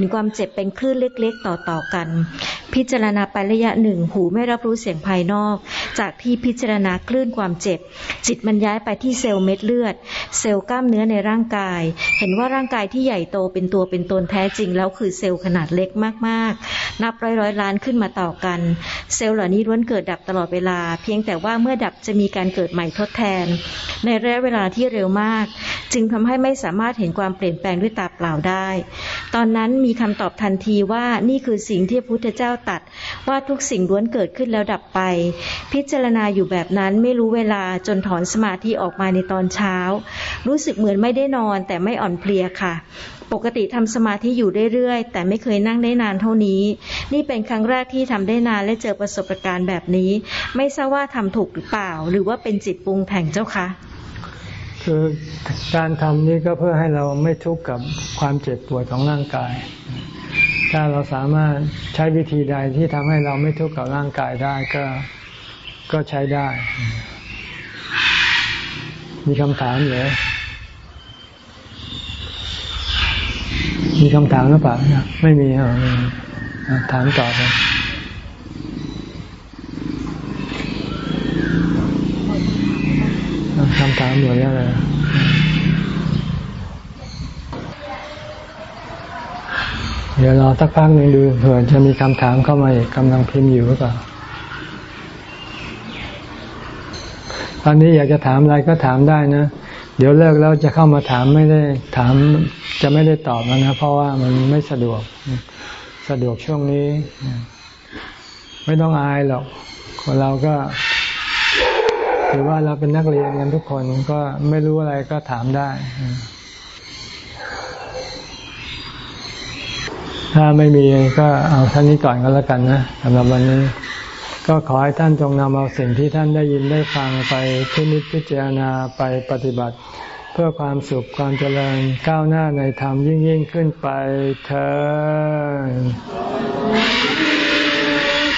มีความเจ็บเป็นคลื่นเล็กๆ ต่อๆกัน พิจารณาไประยะหนึ่งหูไม่รับรู้เสียงภายนอก จากที่พิจารณาคลื่นความเจ็บ จิตมันย้ายไปที่เซลล์เม็ดเลือด เซลล์กล้ามเนื้อในร่างกาย เห็นว่าร่างกายที่ใหญ่โตเป็นตัวเป็นตนแท้จริง แล้วคือเซลล์ขนาดเล็กมากๆ นับร้อยร้อยล้านขึ้นมาต่อกัน เซลล์เหล่านี้ล้วนเกิดดับตลอดเวลา เพียงแต่ว่าเมื่อดับจะมีการเกิดใหม่ทดแทน ในระยะเวลาที่เร็วมาก จึงทำให้ไม่สามารถเห็นความเปลี่ยนแปลงด้วยตาเปล่าได้ ตอนนั้นมีคำตอบทันทีว่านี่คือสิ่งที่พระพุทธเจ้าตัด ว่าทุกสิ่งล้วนเกิดขึ้นแล้วดับไป พิจารณาอยู่แบบนั้นไม่รู้เวลาจนถอนสมาธิออกมาในตอนเช้า รู้สึกเหมือนไม่ได้นอนแต่ไม่อ่อนเพลียค่ะปกติทำสมาธิอยู่เรื่อยๆ แต่ไม่เคยนั่งได้นานเท่านี้ นี่เป็นครั้งแรกที่ทำได้นานและเจอประสบการณ์แบบนี้ ไม่ทราบว่าทำถูกหรือเปล่า หรือว่าเป็นจิตปรุงแต่งเจ้าคะ คือการทำนี้ก็เพื่อให้เราไม่ทุกข์กับความเจ็บปวดของร่างกาย ถ้าเราสามารถใช้วิธีใดที่ทำให้เราไม่ทุกข์กับร่างกายได้ก็ก็ใช้ได้ มีคำถามเหรอมีคำถามหรือเปล่าไม่มีเหรอถามต่อไป คำถามหมดแล้วเลยเดี๋ยวรอสักพักหนึ่งดูเผื่อจะมีคำถามเข้ามาอีกกำลังพิมพ์อยู่หรือเปล่าตอนนี้อยากจะถามอะไรก็ถามได้นะ เดี๋ยวเลิกแล้วจะเข้ามาถามไม่ได้ถามจะไม่ได้ตอบแล้วนะ เพราะว่ามันไม่สะดวก สะดวกช่วงนี้ ไม่ต้องอายหรอก คนเราก็ ถือว่าเราเป็นนักเรียนกันทุกคนก็ไม่รู้อะไรก็ถามได้ ถ้าไม่มีก็เอาท่านนี้ก่อนก็แล้วกันนะสำหรับวันนี้ ก็ขอให้ท่านจงนำเอาสิ่งที่ท่านได้ยินได้ฟังไปพินิจพิจารณาไปปฏิบัติ เพื่อความสุขความเจริญก้าวหน้าในธรรมยิ่งยิ่งขึ้นไปเธอ